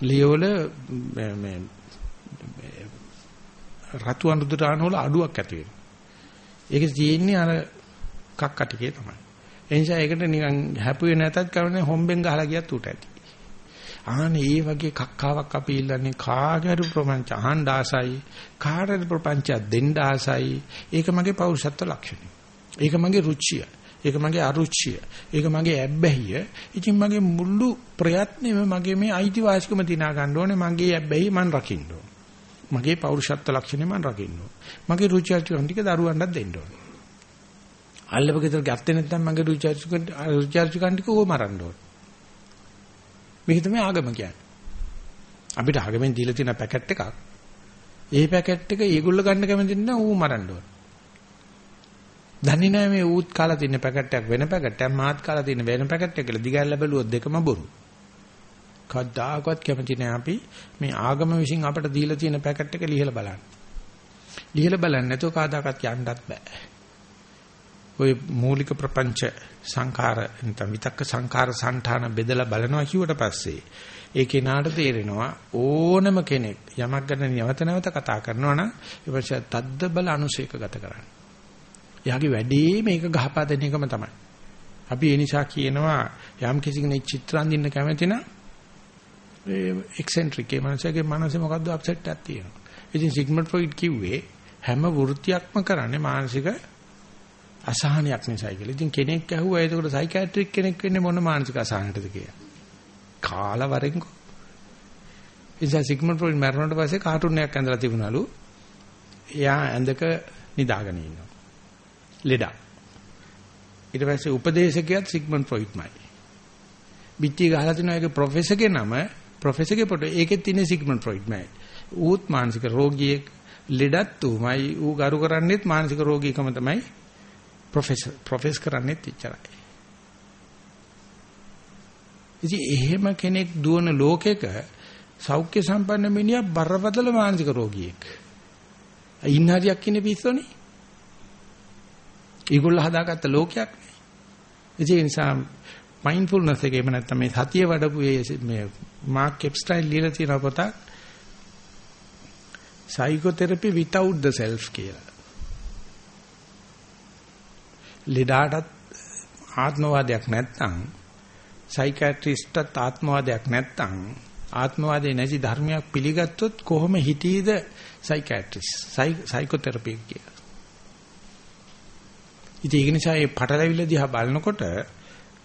ලියවල මේ රතු අඳුරාන වල අඩුවක් ඇති වෙනවා ඒක තියෙන්නේ අර කක්ක ටිකේ තමයි ඒ නිසා ඒකට නිකන් හැපුවේ නැතත් කවන්නේ හොම්බෙන් ගහලා ගියත් උට ඇති. ආනේ ඒ වගේ කක්කාවක් අපි ඉල්ලන්නේ කාගරු ප්‍රපංච අහන්න ආසයි කාටද ප්‍රපංච දෙන්න ආසයි ඒක මගේ පෞරුෂත්ව ලක්ෂණය. ඒක මගේ රුචිය. ඒක මගේ අරුචිය. ඒක මගේ ඇබ්බැහිය. ඉතින් මගේ මුළු ප්‍රයත්නෙම මගේ මේ අයිතිවාසිකම දිනා ගන්න ඕනේ මගේ ඇබ්බැහි මන් රකින්න ඕනේ. මගේ පෞරුෂත්ව ලක්ෂණය මන් රකින්න ඕනේ. මගේ රුචි අරුචි ටික දරුවන්ටත් දෙන්න ඕනේ. අල්ලප ගෙදර ගත්තේ නැත්නම් මගේ රුචර්ජුකන් රුචර්ජුකන් ටික ඕව මරන්න ඕන. මේක තමයි ආගම කියන්නේ. අපිට ආගමෙන් දීලා තියෙන පැකට් එකක්. ඒ පැකට් එක ඒගොල්ලෝ ගන්න කැමති නැත්නම් ඌ මරන්න ඕන. දන්නේ නැහැ මේ ඌත් කාලා තියෙන පැකට් එකක් වෙන පැකට් එකක් මාත් කාලා තියෙන වෙන පැකට් එක කියලා දිගහැරලා බැලුවොත් දෙකම බොරු. කවදාකවත් කැමති නැහැ අපි මේ ආගම විසින් අපට දීලා තියෙන පැකට් එක ලිහලා බලන්න. ලිහලා බලන්න නැතුව කාදාකත් යන්නත් බෑ. ওই මූලික ප්‍රපංච සංඛාර නැත්නම් විතක්ක සංඛාර සංඨාන බෙදලා බලනවා කිව්වට පස්සේ ඒ කෙනාට තේරෙනවා ඕනම කෙනෙක් යමක් ගැන නැවත නැවත කතා කරනවා නම් ඒ පස්සේ තද්ද බල අනුශේක ගත කරන්න. එයාගේ වැඩේ මේක ගහපා දෙන එකම තමයි. අපි ඒ නිසා කියනවා යම් කිසි කෙනෙක් චිත්‍ර අඳින්න කැමති නම් ඒ එක්සෙන්ට්‍රික් ඒ මනසගේ මනසේ මොකද්ද අප්සෙට් එකක් තියෙනවා. ඉතින් සිග්මන්ඩ් ෆ්‍රොයිඩ් කිව්වේ හැම වෘත්තියක්ම කරන්නේ මානසික අසහනයක් නිසායි කියලා. ඉතින් කෙනෙක් ඇහුවා එතකොට සයිකියාට්‍රික් කෙනෙක් වෙන්නේ මොන මානසික අසහනයකටද කියලා. කාලා වරෙන්කෝ. ඉතින් සිග්මන්ඩ් ෆ්‍රොයිඩ් මරණයට පස්සේ කාටුන් එකක් ඇඳලා තිබුණලු. එයා ඇඳක නිදාගෙන ඉන්නවා. ලෙඩක්. ඊට පස්සේ උපදේශකයාත් සිග්මන්ඩ් ෆ්‍රොයිඩ්මයි. පිටිය ගහලා තිනවා ඒක ප්‍රොෆෙසර්ගේ නම ප්‍රොෆෙසර්ගේ ෆොටෝ ඒකෙත් තියෙන සිග්මන්ඩ් ෆ්‍රොයිඩ් මයි. ඌත් මානසික රෝගියෙක් ලෙඩත් උමයි ඌ ගරු කරන්නේත් මානසික රෝගීකම තමයි ප්‍රොෆෙසර් ප්‍රොෆෙස් කරන්නේත් ඉච්චරයි. ඉතින් එහෙම කෙනෙක් දුවන ලෝකෙක සෞඛ්‍ය සම්පන්න මිනිහා බරපතල මානසික රෝගියෙක්. ඉන්න හරියක් ඉන්නේ පිස්සෝනේ. ඒගොල්ලෝ හදාගත්ත ලෝකයක් නේ. ඒ නිසා මයින්ඩ්ෆුල්නස් එක එහෙම නැත්නම් මේ සතිය වඩපු මේ මාක් කෙප්ස්ටයිල් ලියලා තියෙන පොතක් සයිකෝതെරපි without the self කියලා. ලෙඩාටත් ආත්මවාදයක් නැත්නම් සයිකියාට්‍රිස්ට්ට ආත්මවාදයක් නැත්නම් ආත්මවාදී නැති ධර්මයක් පිළිගත්තොත් කොහොම හිතීද සයිකියාට්‍රිස් සයිකෝതെරපි කියලා. ඉතින් ඒක නිසා මේ පටලැවිල්ල දිහා බලනකොට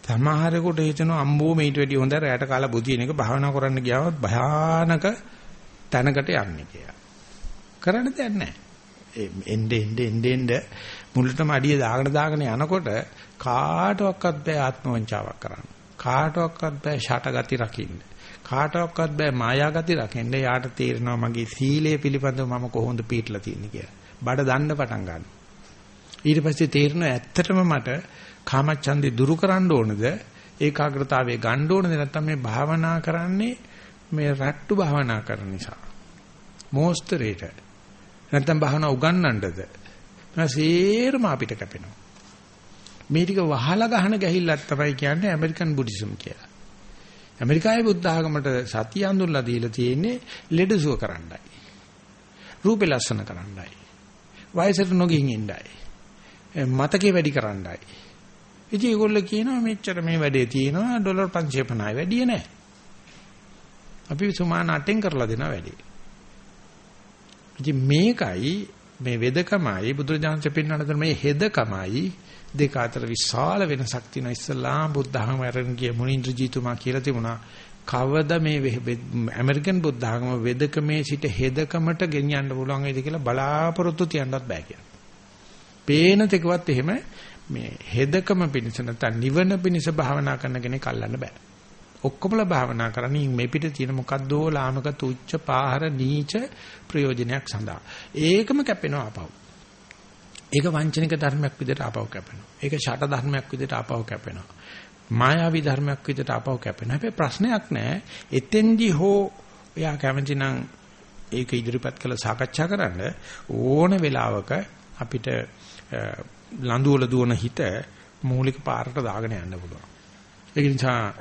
සමහරෙකුට හිතෙනවා අම්බෝ මේට වැඩිය හොඳ රැයට කාලා බුදින එක භාවනා කරන්න ගියාම භයානක තැනකට යන්නේ කියලා. කරන්න දෙයක් නැහැ. එnde ende ende ende මුලටම අඩිය දාගෙන දාගෙන යනකොට කාටවත් බෑ ආත්ම වංචාවක් කරන්න. කාටවත් බෑ ෂටගති රකින්න. කාටවත් බෑ මායාගති රකින්න. යාට තේරෙනවා මගේ සීලය පිළිබඳව මම කොහොමද පිළිట్లా තියෙන්නේ කියලා. බඩ දන්න පටන් ගන්නවා. ඊට පස්සේ තේරෙනවා ඇත්තටම මට කාමච්ඡන්දේ දුරු කරන්න ඕනද ඒකාග්‍රතාවයේ ගන්න ඕනද නැත්නම් මේ භාවනා කරන්නේ මේ රට්ටු භාවනා කරන නිසා. මෝස්තරේට නැත්නම් භාවනා උගන්වන්නද? නැසීරම අපිට කැපෙනවා. මේ ටික වහලා ගහන ගැහිල්ලක් තමයි කියන්නේ ඇමරිකන් බුද්දිසම් කියලා. ඇමරිකාවේ බුද්ධ ආගමට සතිය අඳුල්ලා දීලා තියෙන්නේ ලෙඩසුව කරන්නයි. රූපේ ලස්සන කරන්නයි. වයසට නොගින් ඉන්නයි. මතකේ වැඩි කරන්නයි. ඉතින් ඒගොල්ලෝ කියනවා මෙච්චර මේ වැඩේ තියෙනවා ඩොලර් 550යි වැඩි නෑ. අපි සුමාන 8න් කරලා දෙනවා වැඩේ. ඉතින් මේකයි මේ වෙදකමයි බුදුරජාණන් පෙන්වන මේ හෙදකමයි දෙක අතර විශාල වෙනසක් තියෙනවා ඉස්ලාම් බුද්ධඝම අරගෙන ගිය මුනින්ද්‍රජීතුමා කියලා තිබුණා කවද මේ ඇමරිකන් බුද්ධඝම වෙදකමේ සිට හෙදකමට ගෙනියන්න පුළුවන් වේද කියලා බලාපොරොත්තු තියන්නත් බෑ කියලා. පේන තෙකවත් එහෙම මේ හෙදකම පිණිස නැත්නම් නිවන පිණිස භාවනා කරන කෙනෙක් අල්ලන්න බෑ. ඔක්කොමලා භාවනා කරන්නේ මේ පිට තියෙන මොකද්දෝ ලාමක තුච්ච පාහර නීච ප්‍රයෝජනයක් සඳහා. ඒකම කැපෙනවා අපව. ඒක වංචනික ධර්මයක් විදිහට ආපව කැපෙනවා. ඒක ෂට ධර්මයක් විදිහට ආපව කැපෙනවා. මායාවී ධර්මයක් විදිහට ආපව කැපෙනවා. හැබැයි ප්‍රශ්නයක් නැහැ. එතෙන්දි හෝ එයා කැමති නම් ඒක ඉදිරිපත් කළ සාකච්ඡා කරන්න ඕන වෙලාවක අපිට ලඳුවල දුවන හිත මූලික පාරට දාගෙන යන්න පුළුවන්. ඒක නිසා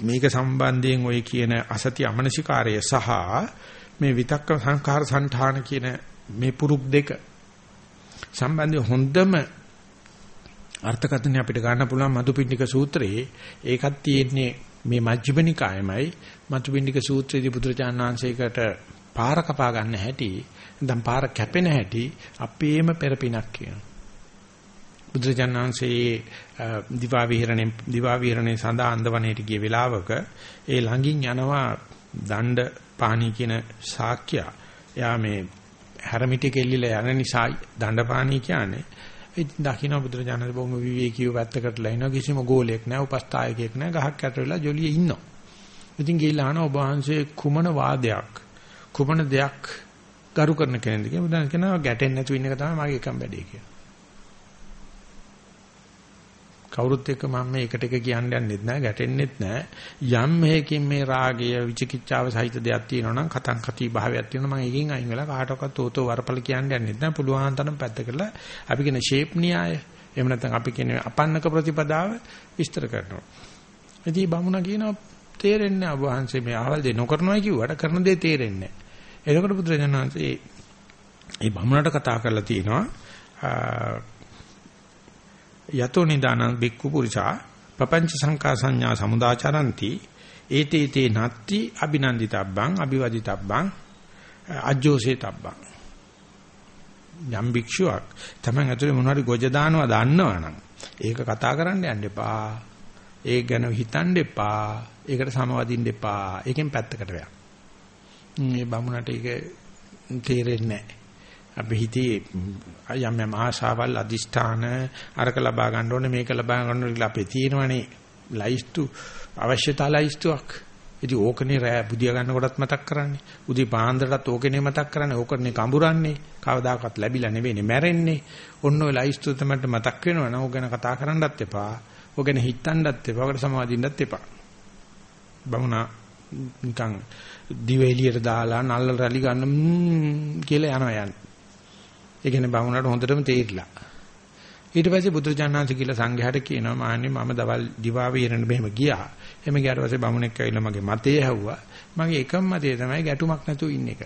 මේක සම්බන්ධයෙන් ඔය කියන අසති අමනසිකාරය සහ මේ විතක්ක සංඛාර සංඨාන කියන මේ පුරුක් දෙක සම්බන්ධව හොඳම අර්ථකථනය අපිට ගන්න පුළුවන් මදුපිණ්ඩික සූත්‍රයේ. ඒකත් තියෙන්නේ මේ මජ්ක්‍ධිම නිකායමයි. මදුපිණ්ඩික සූත්‍රයේදී බුදුරජාණන් වහන්සේකට පාර කපා ගන්න හැටි දැන් පාර කැපෙන හැටි අපේම පෙරපිනක් කියනවා. බුදුරජාණන් වහන්සේ දිවා විහරණේ දිවා විහරණේ සඳහා අන්දවණේට ගිය වෙලාවක ඒ ළඟින් යනවා දණ්ඩ පාණී කියන ශාක්‍ය. එයා මේ හැරමිටි කෙල්ලිලා යන නිසා දණ්ඩපාණී කියන්නේ ඉතින් දකින්න බුදුරජාණන් බොහොම විවේකීව වැත්තකට ලයිනවා කිසිම ගෝලයක් නැහැ උපස්ථායකයෙක් නැහැ ගහක් යට වෙලා ජොලියේ ඉන්නවා. ඉතින් ගිහිල්ලා අහන ඔබ වහන්සේ කුමන වාදයක් කුමන දෙයක් ගරු කරන කෙනෙක්ද කියලා බුදුන් කියනවා ගැටෙන්නේ නැතුව ඉන්න එක තමයි මගේ එකම වැඩේ කියලා. කවුරුත් එක්ක මම මේ එකට එක කියන්න යන්නෙත් නැහැ ගැටෙන්නෙත් නැහැ යම් හේකින් මේ රාගය විචිකිච්ඡාව සහිත දෙයක් තියෙනවා නම් කතං කති භාවයක් තියෙනවා මම එකකින් අයින් වෙලා කාටවත් තෝතෝ වරපල කියන්න යන්නෙත් නැහැ පුළුවන් තරම් පැත්ත කරලා අපි කියන ෂේප් න්‍යාය. එහෙම නැත්නම් අපි කියන අපන්නක ප්‍රතිපදාව විස්තර කරනවා. ඉතින් බමුණා කියනවා තේරෙන්නේ නැහැ වහන්සේ මේ අහවල් දෙ නොකරනවා කිව්වට කරන දේ තේරෙන්නේ නැහැ එතකොට බුදුරජාණන් වහන්සේ මේ බමුණට කතා කරලා තියෙනවා යතෝ නිදානං බික්කු පුරිසා පపంచ සංකා සංඥා සමුදාචරಂತಿ ඒතේ තේ නත්ති අබිනන්දිතබ්බං අබිවදිතබ්බං අජ්ජෝසේතබ්බං යම් භික්ෂුවක් තමයි ඇතුලේ මොනවාරි ගොජ දානවා දන්නවනම් ඒක කතා කරන්න යන්න එපා. ඒක ගැන හිතන්න එපා. ඒකට සමවදින්න එපා. ඒකෙන් පැත්තකට වෙනවා මේ බමුණට ඒක තේරෙන්නේ නැහැ. අපි හිතේ යම් යම් ආශාවල් අදිෂ්ඨාන අරක ලබා ගන්න ඕනේ මේක ලබා ගන්න ඕනේ අපේ තියෙනවනේ ලයිස්තු අවශ්‍යතා ලයිස්තුවක්. ඉතින් ඕකනේ රෑ බුදියා ගන්නකොටත් මතක් කරන්නේ. උදේ පාන්දරටත් ඕකනේ මතක් කරන්නේ. ඕකනේ කඹරන්නේ. කවදාකවත් ලැබිලා නෙවෙයිනේ මැරෙන්නේ. ඔන්න ඔය ලයිස්තු තමයි මතක් වෙනවා නම් ඕක ගැන කතා කරන්නත් එපා. ඕක ගැන හිතන්නත් එපා. ඔකට සමාදින්නත් එපා. බමුණා නිකන් දිව එළියට දාලා නල්ල රැලි ගන්න කියලා යනවා යන්නේ. ඒ කියන්නේ බමුණට හොඳටම තේරිලා. ඊට පස්සේ බුදුජානනාංශ කියලා සංඝයාට කියනවා මාන්නේ මම දවල් දිවා වීරණ මෙහෙම ගියා. එහෙම ගියාට පස්සේ බමුණෙක් ඇවිල්ලා මගේ මතය ඇහුවා. මගේ එකම මතය තමයි ගැටුමක් නැතුව ඉන්න එක.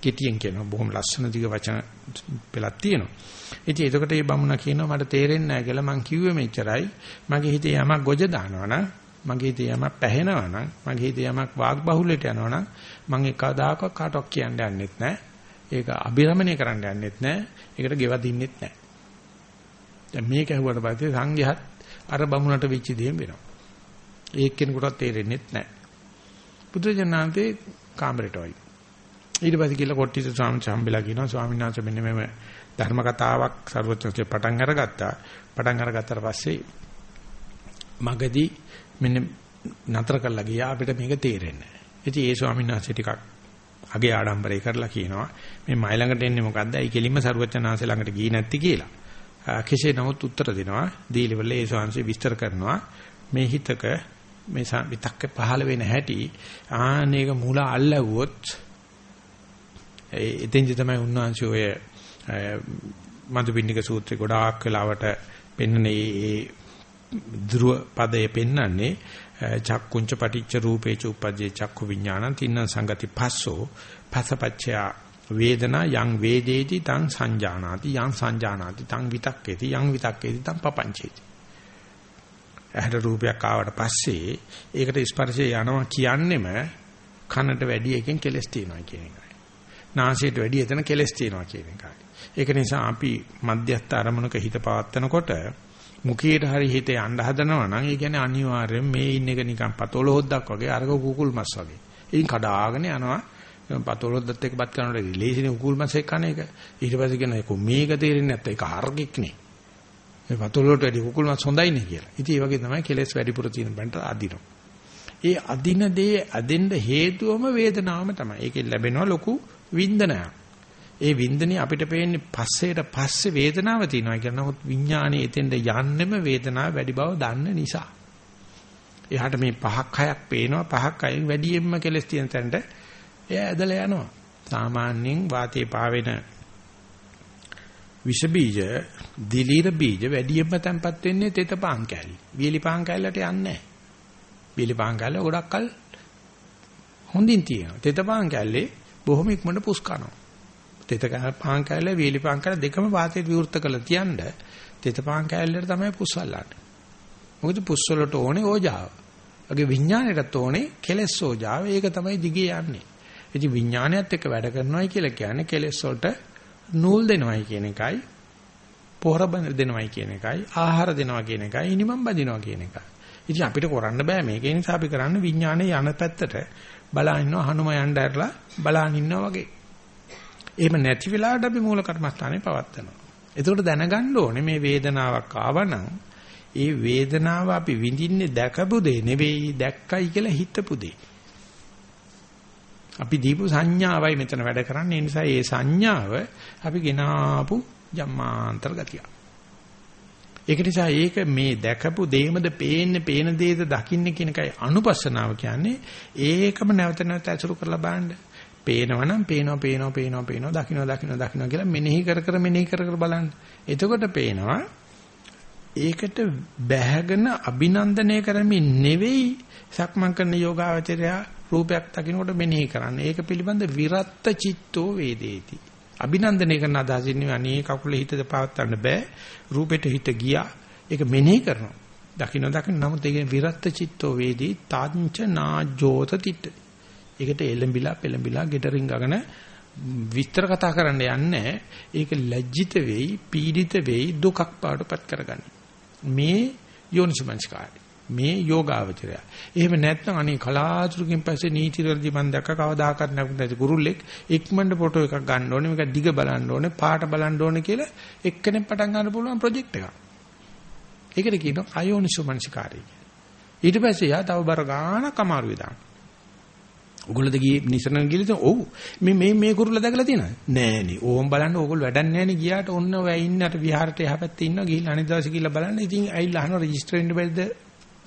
කෙටියෙන් කියනවා බොහොම ලස්සන දිග වචන පෙළක් තියෙනවා. ඉතින් එතකොට මේ බමුණ කියනවා මට තේරෙන්නේ නැහැ කියලා මං කිව්වේ මෙච්චරයි. මගේ හිතේ යමක් ගොජ දානවනම් මගේ හිතේ යමක් පැහැෙනවා නම් මගේ හිතේ යමක් වාග් බහුලයට යනවා නම් මම එකදාකවත් කාටවත් කියන්න යන්නෙත් නැහැ. ඒක අභිරමණය කරන්න යන්නෙත් නැහැ. ඒකට ගෙවදින්නෙත් නැහැ. දැන් මේක ඇහුවට පස්සේ සංඝයාත් අර බමුණට වෙච්ච දේම වෙනවා. ඒක කෙනෙකුටත් තේරෙන්නේ නැහැ. බුදුජානනාන්තේ කාමරේට වයි. ඊට පස්සේ කියලා කොට්ටිත ස්වාමීන් සම්බෙලා කියනවා ස්වාමීන් වහන්සේ මෙන්න මෙම ධර්ම කතාවක් සර්වත්‍ංශේ පටන් අරගත්තා. පටන් අරගත්තාට පස්සේ මගදී මෙන්න නතර කරලා ගියා අපිට මේක තේරෙන්නේ නැහැ. ඉතින් ඒ ස්වාමීන් වහන්සේ ටිකක් අගේ ආඩම්බරේ කරලා කියනවා මේ මයි ළඟට එන්නේ මොකද්ද? අයි කෙලින්ම සරුවචනාංශ ළඟට ගියේ නැති කියලා. කෙසේ නමුත් උත්තර දෙනවා. දීලිවල ඒ ස්වාමීන් විස්තර කරනවා මේ හිතක මේ විතක්ක පහළ වෙන හැටි ආනේක මූල අල්ලවුවොත් ඒ එතෙන්දි තමයි උන්වහන්සේ ඔය මදුපින්නික සූත්‍රේ ගොඩාක් වෙලාවට පෙන්වන ඒ ධ්‍රුව පදයේ පෙන්වන්නේ චක්කුංච පටිච්ච රූපේච උපජ්ජේ චක්කු විඥානං තින්න සංගති පස්සෝ පසපච්චය වේදනා යං වේදේති තං සංජානාති යං සංජානාති තං විතක්කේති යං විතක්කේති තං පපංචේති ඇහැට රූපයක් ආවට පස්සේ ඒකට ස්පර්ශය යනවා කියන්නෙම කනට වැඩි එකෙන් කෙලස් තියෙනවා කියන එකයි. නාසයට වැඩි එතන කෙලස් තියෙනවා කියන එකයි. ඒක නිසා අපි මධ්‍යස්ථ අරමුණක හිත පවත්නකොට මුඛයට හරි හිත යන්න හදනවා නම් ඒ කියන්නේ අනිවාර්යෙන් මේ ඉන්න එක නිකන් පතොල හොද්දක් වගේ අරක කුකුල් මස් වගේ. ඉතින් කඩාගෙන යනවා පතොල හොද්දත් එක්ක බත් කරනකොට ලේසිනේ කුකුල් මස් එක්ක කන එක. ඊට පස්සේ කියන එක මේක තේරෙන්නේ නැත්නම් ඒක හර්ගෙක් නේ. මේ පතොල වලට වැඩි කුකුල් මස් හොඳයිනේ කියලා. ඉතින් ඒ වගේ තමයි කෙලෙස් වැඩිපුර තියෙන බන්ට අදිනවා. ඒ අදින දේ අදෙන්න හේතුවම වේදනාවම තමයි. ඒකෙන් ලැබෙනවා ලොකු වින්දනයක්. ඒ වින්දනේ අපිට පේන්නේ පස්සේට පස්සේ වේදනාව තියෙනවා කියන නමුත් විඥානයේ එතෙන්ද යන්නෙම වේදනාව වැඩි බව දන්න නිසා. එහාට මේ පහක් හයක් පේනවා පහක් අයින් වැඩියෙන්ම කෙලස් තියෙන තැනට එයා ඇදලා යනවා. සාමාන්‍යයෙන් වාතයේ පාවෙන විෂ බීජ, දිලීර බීජ වැඩියෙන්ම තැම්පත් වෙන්නේ තෙතපාන් කැලි. වියලි පාන් කැලලට යන්නේ නැහැ. වියලි පාන් කැලල ගොඩක්කල් හොඳින් තියෙනවා. තෙතපාන් කැලේ බොහොම ඉක්මනට පුස් කරනවා. තෙත පාන් කෑල්ල වීලි පාන් කෑල්ල දෙකම වාතයට විවෘත කරලා තියන්න තෙත පාන් කෑල්ලට තමයි පුස්වල්ලාන්නේ. මොකද පුස්වලට ඕනේ ඕජාව. වගේ විඥාණයටත් ඕනේ කෙලෙස් ඕජාව. ඒක තමයි දිගේ යන්නේ. ඉතින් විඥාණයත් එක්ක වැඩ කරනවායි කියලා කියන්නේ කෙලෙස් වලට නූල් දෙනවයි කියන එකයි. පොහොර දෙනවයි කියන එකයි. ආහාර දෙනවා කියන එකයි. ඉනිමම් බඳිනවා කියන එකයි. ඉතින් අපිට කරන්න බෑ මේක. ඒ නිසා අපි කරන්නේ විඥාණය යන පැත්තට බලා ඉන්නවා හනුම යන්න ඇරලා බලාන් ඉන්නවා වගේ. එහෙම නැති වෙලාවට අපි මූල කර්මස්ථානේ පවත්නවා. එතකොට දැනගන්න ඕනේ මේ වේදනාවක් ආවනම් ඒ වේදනාව අපි විඳින්නේ දැකපු දේ නෙවෙයි දැක්කයි කියලා හිතපු දේ. අපි දීපු සංඥාවයි මෙතන වැඩ කරන්නේ. ඒ නිසා මේ සංඥාව අපි ගෙනාපු ජම්මාන්තර ගතිය. ඒක නිසා ඒක මේ දැකපු දෙයමද පේන්නේ පේන දේද දකින්නේ කියන එකයි අනුපස්සනාව කියන්නේ. ඒකම නැවත නැවත අසුරු කරලා බලන්න. පේනවනම් පේනවා පේනවා පේනවා පේනවා දකින්න දකින්න දකින්න කියලා මෙනෙහි කර කර මෙනෙහි කර කර බලන්න. එතකොට පේනවා ඒකට බැහැගෙන අභිනන්දනය කරමින් නෙවෙයි සක්මන් කරන යෝගාවචරය රූපයක් දකින්නකොට මෙනෙහි කරන්නේ. ඒක පිළිබඳ විරත්ත චිත්තෝ වේදේති. අභිනන්දනය කරන අදහසින් නෙවෙයි අනේ කකුලේ හිත පවත්වන්න බෑ. රූපෙට හිත ගියා. ඒක මෙනෙහි කරනවා. දකින්න දකින්න නමුත් ඒකේ විරත්ත චිත්තෝ වේදී තාංච නාජෝත තිට්ඨ ඒකට එලඹිලා පෙලඹිලා ගෙටරින් ගගෙන විස්තර කතා කරන්න යන්නේ. ඒක ලැජ්ජිත වෙයි පීඩිත වෙයි දුකක් පාඩපත් කරගන්න. මේ යෝනිසමංස්කාරය. මේ යෝගාවචරය. එහෙම නැත්නම් අනේ කලාතුරකින් පස්සේ නීති වලදී මම දැක්ක කවදාකවත් නැති කුරුල්ලෙක් ඉක්මනට ෆොටෝ එකක් ගන්න ඕනේ මේක දිග බලන්න ඕනේ පාට බලන්න ඕනේ කියලා එක්කෙනෙක් පටන් ගන්න පුළුවන් ප්‍රොජෙක්ට් එකක්. ඒකට කියනවා අයෝනිසමංස්කාරය ඊට පස්සේ යා තව බර ගානක් අමාරුවේ දාන. ඔගොල්ලෝද ගියේ නිසරණ ගිහලා තියෙන ඔව් මේ මේ මේ කුරුල්ල දැකලා තියෙනවද නෑනේ ඕම් බලන්න ඕගොල්ලෝ වැඩක් නෑනේ ගියාට ඔන්න ඔය ඉන්නට විහාරට එහා පැත්තේ ඉන්නවා ගිහිල්ලා අනිත් දවසේ ගිහිල්ලා බලන්න ඉතින් ඇවිල්ලා අහනවා රෙජිස්ටර් වෙන්න බැරිද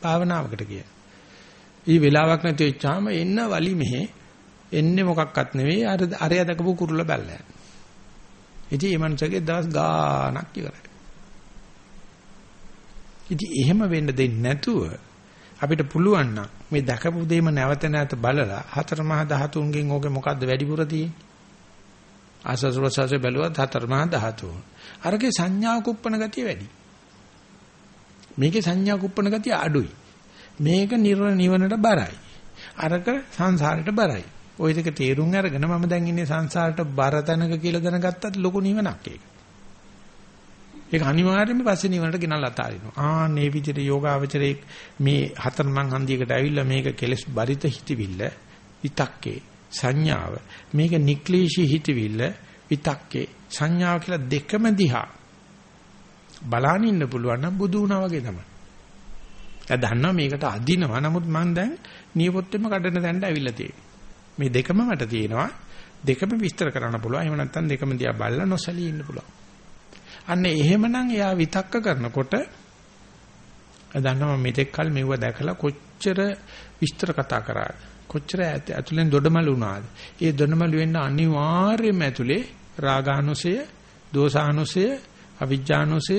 භාවනාවකට කියලා. ඊ වෙලාවක් නැති වෙච්චාම එන්න වලි මෙහෙ එන්නේ මොකක්වත් නෙවෙයි අර අරය දකපු කුරුල්ල බැලලා. ඉතින් මේ මනුස්සගේ දවස් ගාණක් ඉවරයි. ඉතින් එහෙම වෙන්න දෙන්නේ නැතුව අපිට පුළුවන් නම් මේ දැකපු දෙයම නැවත නැවත බලලා හතර මහා ධාතුන්ගෙන් ඕකේ මොකද්ද වැඩිපුර තියෙන්නේ? ආසස් රසස බැලුවත් හතර මහා ධාතුන්. අරගේ සංඥා කුප්පන ගතිය වැඩි. මේකේ සංඥා කුප්පන ගතිය අඩුයි. මේක නිවනට බරයි. අරක සංසාරයට බරයි. ওই දෙක තේරුම් අරගෙන මම දැන් ඉන්නේ සංසාරට බර තැනක කියලා දැනගත්තත් ලොකු නිවනක් ඒක. ඒක අනිවාර්යයෙන්ම පස්සේ නිවනට ගෙනල්ලා අතාරිනවා. ආ මේ විදිහට යෝගාවචරයේ මේ හතර මං හන්දියකට ඇවිල්ලා මේක කෙලස් බරිත හිතවිල්ල විතක්කේ සංඥාව මේක නික්ලේශී හිතවිල්ල විතක්කේ සංඥාව කියලා දෙකම දිහා බලාගෙන ඉන්න පුළුවන් නම් බුදු වුණා වගේ තමයි. එයා දන්නවා මේකට අදිනවා. නමුත් මම දැන් නියපොත්තෙම කඩන තැනට ඇවිල්ලා තියෙන්නේ. මේ දෙකම මට තියෙනවා. දෙකම විස්තර කරන්න පුළුවන්. එහෙම නැත්නම් දෙකම දිහා බලලා නොසලී ඉන්න පුළුවන්. අන්න එහෙමනම් එයා විතක්ක කරනකොට දන්නවා මෙතෙක් කල මෙව දැකලා කොච්චර විස්තර කතා කරාද? කොච්චර ඇතුලෙන් දොඩමළු වුණාද? ඒ දොඩමළු වෙන්න අනිවාර්යයෙන්ම ඇතුලේ රාගානුසය දෝසානුසය අවිජ්ජානුසය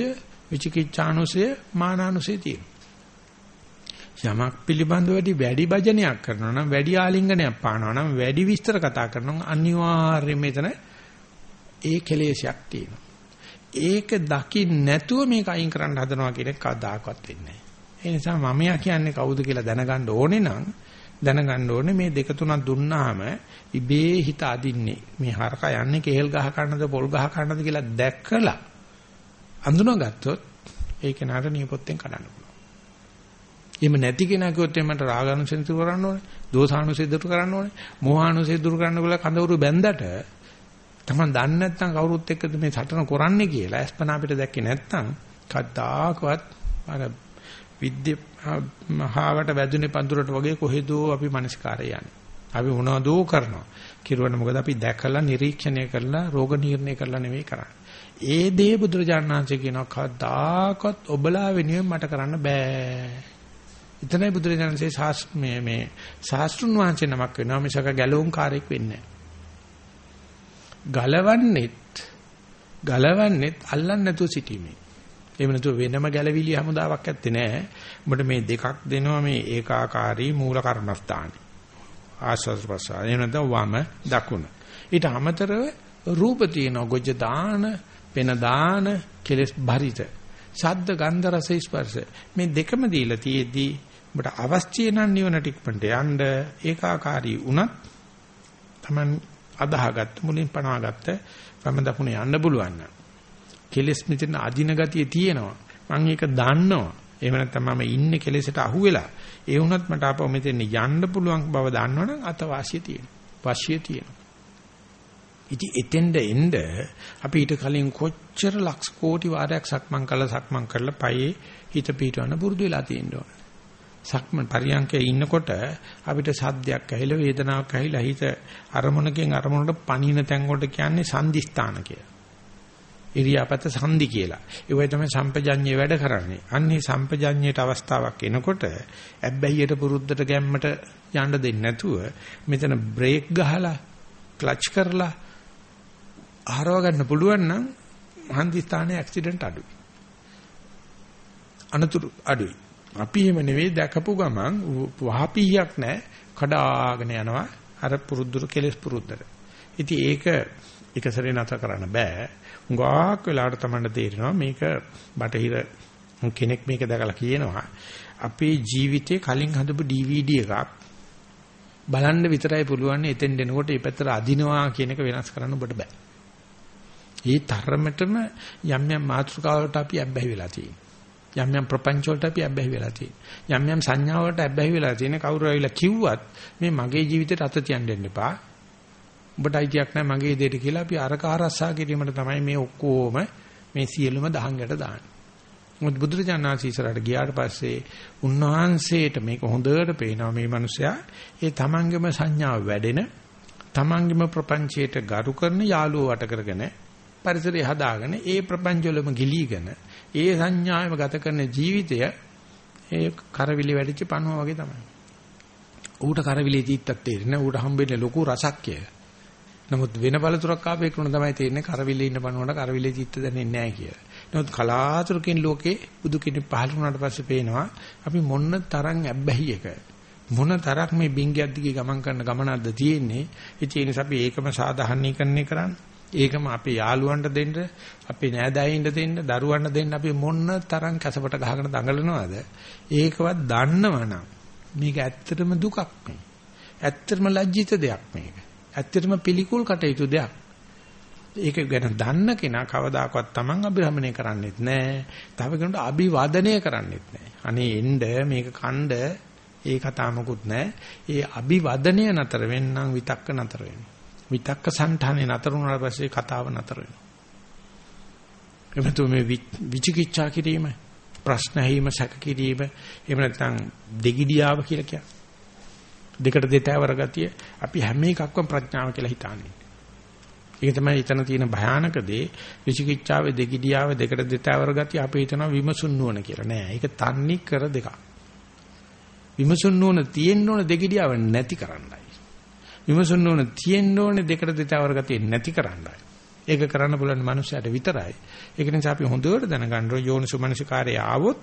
විචිකිච්ඡානුසය මානානුසය තියෙනවා. යමක් පිළිබඳව වැඩි වැඩි භජනයක් කරනවා නම් වැඩි ආලිංගනයක් පානවා නම් වැඩි විස්තර කතා කරනවා නම් අනිවාර්යයෙන්ම එතන ඒ කෙලෙසයක් තියෙනවා. ඒක දකින්න නැතුව මේක අයින් කරන්න හදනවා කියන එක කවදාකවත් වෙන්නේ නැහැ. ඒ නිසා මමයා කියන්නේ කවුද කියලා දැනගන්න ඕනේ නම් දැනගන්න ඕනේ මේ දෙක තුනක් දුන්නාම ඉබේ හිත අදින්නේ. මේ හරක යන්නේ කේල් ගහ කන්නද පොල් ගහ කන්නද කියලා දැක්කලා අඳුනගත්තොත් ඒ කෙනාට නියපොත්තෙන් කඩන්න පුළුවන්. එහෙම නැති කෙනා කිව්වොත් එමන්ට රාගානුසෙ දුරු කරන්න ඕනේ, දෝසානුසෙ දුරු කරන්න ඕනේ, මෝහානුසෙ දුරු කරන්න කියලා කඳවුරු බැන්දට තමන් දන්නේ නැත්නම් කවුරුත් එක්කද මේ සටන කරන්නේ කියලා අස්පනා අපිට දැක්කේ නැත්නම් කද්දාකවත් අර විද්‍ය මහාවට වැදුනේ පඳුරට වගේ කොහෙදෝ අපි මනස්කාරය යන්නේ. අපි මොනවදෝ කරනවා. කිරුවට මොකද අපි දැකලා නිරීක්ෂණය කරලා රෝග නිర్ణය කරලා නෙවෙයි කරන්නේ. ඒ දේ බුදුරජාණන් වහන්සේ කියනවා කද්දාකවත් ඔබලා වෙනුවෙන් මට කරන්න බෑ. එතනයි බුදුරජාණන්සේ ශාස් මේ මේ ශාස්ත්‍රුන් වහන්සේ නමක් වෙනවා මිසක ගැලවුම් කාර්යයක් වෙන්නේ නැහැ. ගලවන්නෙත් ගලවන්නෙත් අල්ලන්නේ නැතුව සිටීමේ. එහෙම නැතුව වෙනම ගැලවිලි හමුදාවක් ඇත්තේ නැහැ. උඹට මේ දෙකක් දෙනවා මේ ඒකාකාරී මූල කර්මස්ථානෙ. ආස්වාද ප්‍රසාර. එහෙම නැත්නම් වම දකුණ. ඊට අමතරව රූප තියෙනවා ගොජ දාන, පෙන දාන, කෙලස් බරිත. ශබ්ද ගන්ධ රස ස්පර්ශ. මේ දෙකම දීලා තියේදී උඹට අවශ්‍ය නම් නිවන ටිකපන්ට යන්න ඒකාකාරී වුණත් Taman අදාහගත්ත මුලින් පනවාගත්ත වම දකුණ යන්න පුළුවන් නම්. කෙලස් මෙතන අදින ගතිය තියෙනවා. මම ඒක දන්නවා. එහෙම නැත්නම් මම ඉන්නේ කෙලෙසට අහු වෙලා ඒ වුණත් මට ආපහු මෙතෙන් යන්න පුළුවන් බව දන්නවනම් අතවාසිය තියෙනවා. වාසිය තියෙනවා. ඉතින් එතෙන්ද එන්න අපි ඊට කලින් කොච්චර ලක්ෂ කෝටි වාරයක් සක්මන් කළා සක්මන් කරලා පයේ හිත පිටවන්න පුරුදු වෙලා තියෙනවා. සක්මන් පරියන්කේ ඉන්නකොට අපිට සද්දයක් ඇහිලා වේදනාවක් ඇහිලා හිත අරමුණකින් අරමුණට පණින තැන් වලට කියන්නේ සංදිස්ථාන කියලා. ඉරියාපත සංදි කියලා. ඒවයි තමයි සම්පජඤ්ඤේ වැඩ කරන්නේ. අන්නේ සම්පජඤ්ඤේට අවස්ථාවක් එනකොට ඇබ්බැහියට පුරුද්දට ගැම්මට යන්න දෙන්නේ නැතුව මෙතන බ්‍රේක් ගහලා ක්ලච් කරලා ආරව ගන්න පුළුවන් නම් හන්දිස්ථානයේ ඇක්සිඩන්ට් අඩුයි. අනතුරු අඩුයි. අපි එහෙම නෙවෙයි දැකපු ගමන් වහපියක් නැහැ කඩාගෙන යනවා අර පුරුද්දුර කෙලස් පුරුද්දට. ඉතින් ඒක එක සැරේ නැතර කරන්න බෑ. උඟාක් වෙලාවට තමයි තේරෙනවා මේක බටහිර කෙනෙක් මේක දැකලා කියනවා අපේ ජීවිතේ කලින් හදපු DVD එකක් බලන්න විතරයි පුළුවන් එතෙන් දෙනකොට මේ පැත්තට අදිනවා කියන එක වෙනස් කරන්න ඔබට බෑ. ඒ තරමටම යම් යම් මාතෘකාවලට අපි අබ්බැහි වෙලා තියෙනවා. යම් යම් ප්‍රපංච වලට අපි අබ්බැහි වෙලා තියෙනවා. යම් යම් සංඥා වලට අබ්බැහි වෙලා තියෙන කවුරු ආවිලා කිව්වත් මේ මගේ ජීවිතේට අත තියන්න දෙන්න එපා. ඔබට අයිතියක් නැහැ මගේ දෙයට කියලා අපි අරක ආරස්සා කිරීමට තමයි මේ ඔක්කොම මේ සියලුම දහංගට දාන්නේ. මොකද බුදුරජාණන්සේ ඉස්සරහට ගියාට පස්සේ උන්වහන්සේට මේක හොඳට පේනවා මේ මිනිසයා ඒ තමන්ගේම සංඥාව වැඩෙන තමන්ගේම ප්‍රපංචයට ගරු කරන යාළුවෝ වට කරගෙන පරිසරය හදාගෙන ඒ ප්‍රපංචවලම ගිලීගෙන ඒ සංඥාවෙම ගත කරන ජීවිතය ඒ කරවිලි වැඩිච්ච පණුව වගේ තමයි. ඌට කරවිලි තීත්තක් තේරෙන්නේ ඌට හම්බෙන්නේ ලොකු රසක් කියලා. නමුත් වෙන බලතුරක් ආපේ කරුණ තමයි තේරෙන්නේ කරවිලි ඉන්න පණුවට කරවිලි තීත්ත දැනෙන්නේ නැහැ කියලා. නමුත් කලාතුරකින් ලෝකේ බුදු කෙනෙක් පහළ වුණාට පස්සේ පේනවා අපි මොන්න තරම් ඇබ්බැහි එක මොන තරක් මේ බින්ගයක් දිගේ ගමන් කරන ගමනක්ද තියෙන්නේ ඒ නිසා අපි ඒකම සාධාරණීකරණය කරන්න ඒකම අපේ යාළුවන්ට දෙන්න අපේ නෑදෑයින්ට දෙන්න දරුවන්ට දෙන්න අපි මොන තරම් කැසපට ගහගෙන දඟලනවද ඒකවත් දන්නවනම් මේක ඇත්තටම දුකක් නේ ඇත්තටම ලැජ්ජිත දෙයක් මේක ඇත්තටම පිළිකුල් කටයුතු දෙයක් ඒක ගැන දන්න කෙනා කවදාකවත් Taman අභිරමණය කරන්නේත් නැහැ. තව කෙනෙකුට අභිවාදනය කරන්නේත් නැහැ. අනේ එන්න මේක කණ්ඩ ඒ කතා මොකුත් නැහැ. ඒ අභිවදනය නතර වෙන්නම් විතක්ක නතර වෙනවා. විතක්ක සංඨානේ නතර වුණාට පස්සේ කතාව නතර වෙනවා. එමෙතු මේ විචිකිච්ඡා කිරීම, ප්‍රශ්න ඇහිම, සැක කිරීම, එහෙම නැත්නම් දෙගිඩියාව කියලා කියන්නේ. දෙකට දෙතෑවර ගතිය අපි හැම එකක්ම ප්‍රඥාව කියලා හිතන්නේ. ඒක තමයි එතන තියෙන භයානක දේ විචිකිච්ඡාවේ දෙගිඩියාව දෙකට දෙතෑවර ගතිය අපි හිතනවා විමසුන් නුවණ කියලා. නෑ. ඒක තන්නේ කර දෙකක්. විමසුන් නෝන තියෙන්න ඕන දෙගිඩියාව නැති කරන්නයි. විමසුන් නෝන තියෙන්න ඕනේ දෙකට දෙතවර ගතිය නැති කරන්නයි. ඒක කරන්න පුළුවන් මනුස්සයට විතරයි. ඒක නිසා අපි හොඳට දැනගන්න ඕන යෝනිසුමනසිකාරය ආවොත්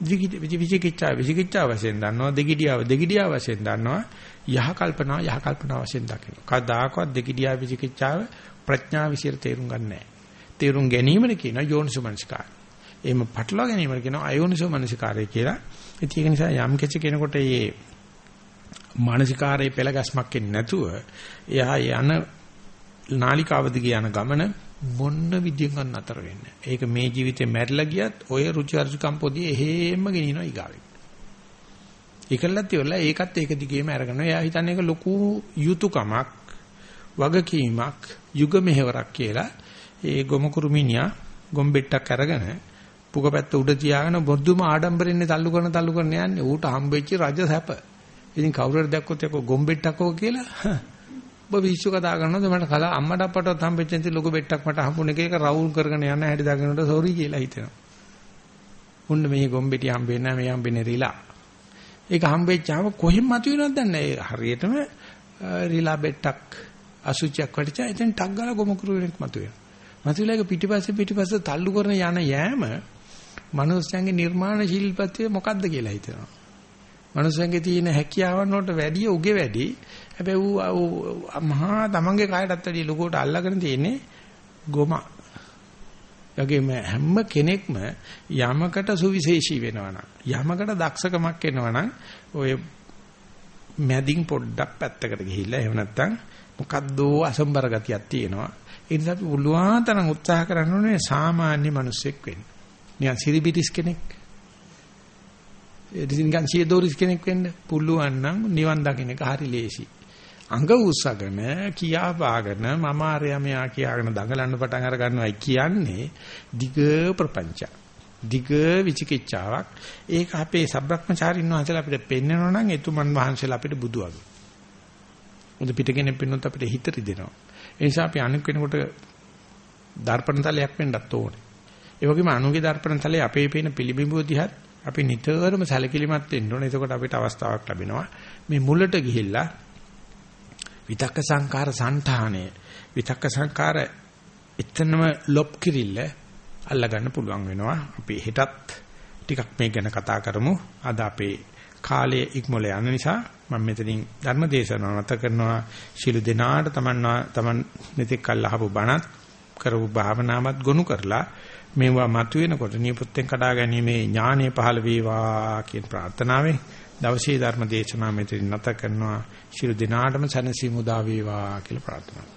විචිකිච්ඡා විචිකිච්ඡා වශයෙන් දන්නවා දෙගිඩියාව දෙගිඩියාව වශයෙන් දන්නවා යහ කල්පනා යහ කල්පනා වශයෙන් දකිනවා. කවදාකවත් දෙගිඩියා විචිකිච්ඡාව ප්‍රඥා විසිර තේරුම් ගන්න නැහැ. තේරුම් ගැනීමද කියන යෝනිසුමනසිකාරය. එහෙම පටලවා ගැනීමද කියන අයෝනිසුමනසිකාරය කියලා. ඒක නිසා යම් කිසි කෙනෙකුට මේ මානසිකාරයේ පෙළ ගැස්මක් එන්නේ නැතුව එයා යන නාලිකාව දිගේ යන ගමන මොන්න විදියෙන් අතර වෙන්නේ. ඒක මේ ජීවිතේ මැරිලා ගියත් ඔය රුචි අරුචිකම් පොදියේ එහෙම්ම ගෙනිනවා ඊගාවෙන්. ඒකලත් ඉවරලා ඒකත් ඒක දිගේම අරගෙන එයා හිතන්නේ ඒක ලොකු යුතුයකමක් වගකීමක් යුග මෙහෙවරක් කියලා ඒ ගොමුකුරුමිනියා ගොම්බෙට්ටක් අරගෙන පුකපැත්ත උඩ තියාගෙන බොද්දුම ආඩම්බරෙන්නේ තල්ලු කරන තල්ලු කරන යන්නේ ඌට හම්බෙච්ච රජ සැප. ඉතින් කවුරු හරි දැක්කොත් ඒක ගොම්බෙට්ටකෝ කියලා ඔබ විශ්ව කතා කරනවද මට කලා අම්මට අප්පටවත් හම්බෙච්ච ඉතින් ලොකු බෙට්ටක් මට හම්බුන එක ඒක රවුල් කරගෙන යන හැටි දාගෙනට සෝරි කියලා හිතෙනවා. උන්න මේ ගොම්බෙටි හම්බෙන්නේ නැහැ මේ හම්බෙන්නේ රිලා. ඒක හම්බෙච්චාම කොහෙන් මතුවෙනවද දන්නේ හරියටම රිලා බෙට්ටක් අසුචියක් වටිචා ඉතින් ටක් ගාලා ගොමුකුරු වෙනෙක් මතුවෙනවා. මතුවලා ඒක පිටිපස්සේ පිටිපස්සේ තල්ලු කරන යන යෑම මනුස්සයන්ගේ නිර්මාණ ශිල්පත්වය මොකද්ද කියලා හිතනවා. මනුස්සයන්ගේ තියෙන හැකියාවන් වලට වැඩිය උගේ වැඩි. හැබැයි ඌ මහා තමන්ගේ කායටත් වැඩිය ලොකුවට අල්ලගෙන තියෙන්නේ ගොම. යගේම හැම කෙනෙක්ම යමකට සුවිශේෂී වෙනවනම් යමකට දක්ෂකමක් එනවනම් ඔය මැදින් පොඩ්ඩක් පැත්තකට ගිහිල්ලා එහෙම නැත්නම් මොකද්දෝ අසම්බර ගතියක් තියෙනවා. ඒ නිසා අපි පුළුවන් තරම් උත්සාහ කරන්න ඕනේ සාමාන්‍ය මිනිස්සෙක් වෙන්න. නිකන් සිරිබිටිස් කෙනෙක්. ඒ නිකන් සියදෝරිස් කෙනෙක් වෙන්න පුළුවන් නම් නිවන් දකින්න එක හරි ලේසි. අඟ උස්සගෙන කියා පාගෙන මම ආරයා මෙයා කියාගෙන දඟලන්න පටන් අර ගන්නවයි කියන්නේ දිග ප්‍රපංච. දිග විචිකිච්ඡාවක්. ඒක අපේ සබ්‍රක්‍මචාරින් වහන්සේලා අපිට පෙන්වනවා නම් එතුමන් වහන්සේලා අපිට බුදු වගේ. මොකද පිටගෙන පෙන්වන්නත් අපිට හිත රිදෙනවා. ඒ නිසා අපි අනික් වෙනකොට දර්පණ තලයක් වෙන්නත් ඕනේ. ඒ වගේම අනුගේ දර්පණ තලයේ අපේ පේන පිළිබිඹුව දිහත් අපි නිතරම සැලකිලිමත් වෙන්න ඕනේ. එතකොට අපිට අවස්ථාවක් ලැබෙනවා මේ මුලට ගිහිල්ලා විතක්ක සංකාර సంతානය විතක්ක සංකාර එතනම ලොප් කිරිල්ල අල්ලා ගන්න පුළුවන් වෙනවා. අපි හෙටත් ටිකක් මේ ගැන කතා කරමු. අද අපේ කාලයේ ඉක්මොල යන නිසා මම මෙතනින් ධර්ම දේශනාව නැත කරනවා ශිළු දෙනාට තමන් තමන් මෙතෙක් කල් අහපු බණත් කරපු භාවනාවත් ගොනු කරලා මේවා මතුවෙනකොට නියපොත්තෙන් කඩා ගැනීමේ ඥානෙ පහළ වේවා කියන ප්‍රාර්ථනාවෙන් දවසේ ධර්ම දේශනාව මෙතනින් නැත කරනවා. ශිළු දෙනාටම සනසීමු දා වේවා කියලා ප්‍රාර්ථනා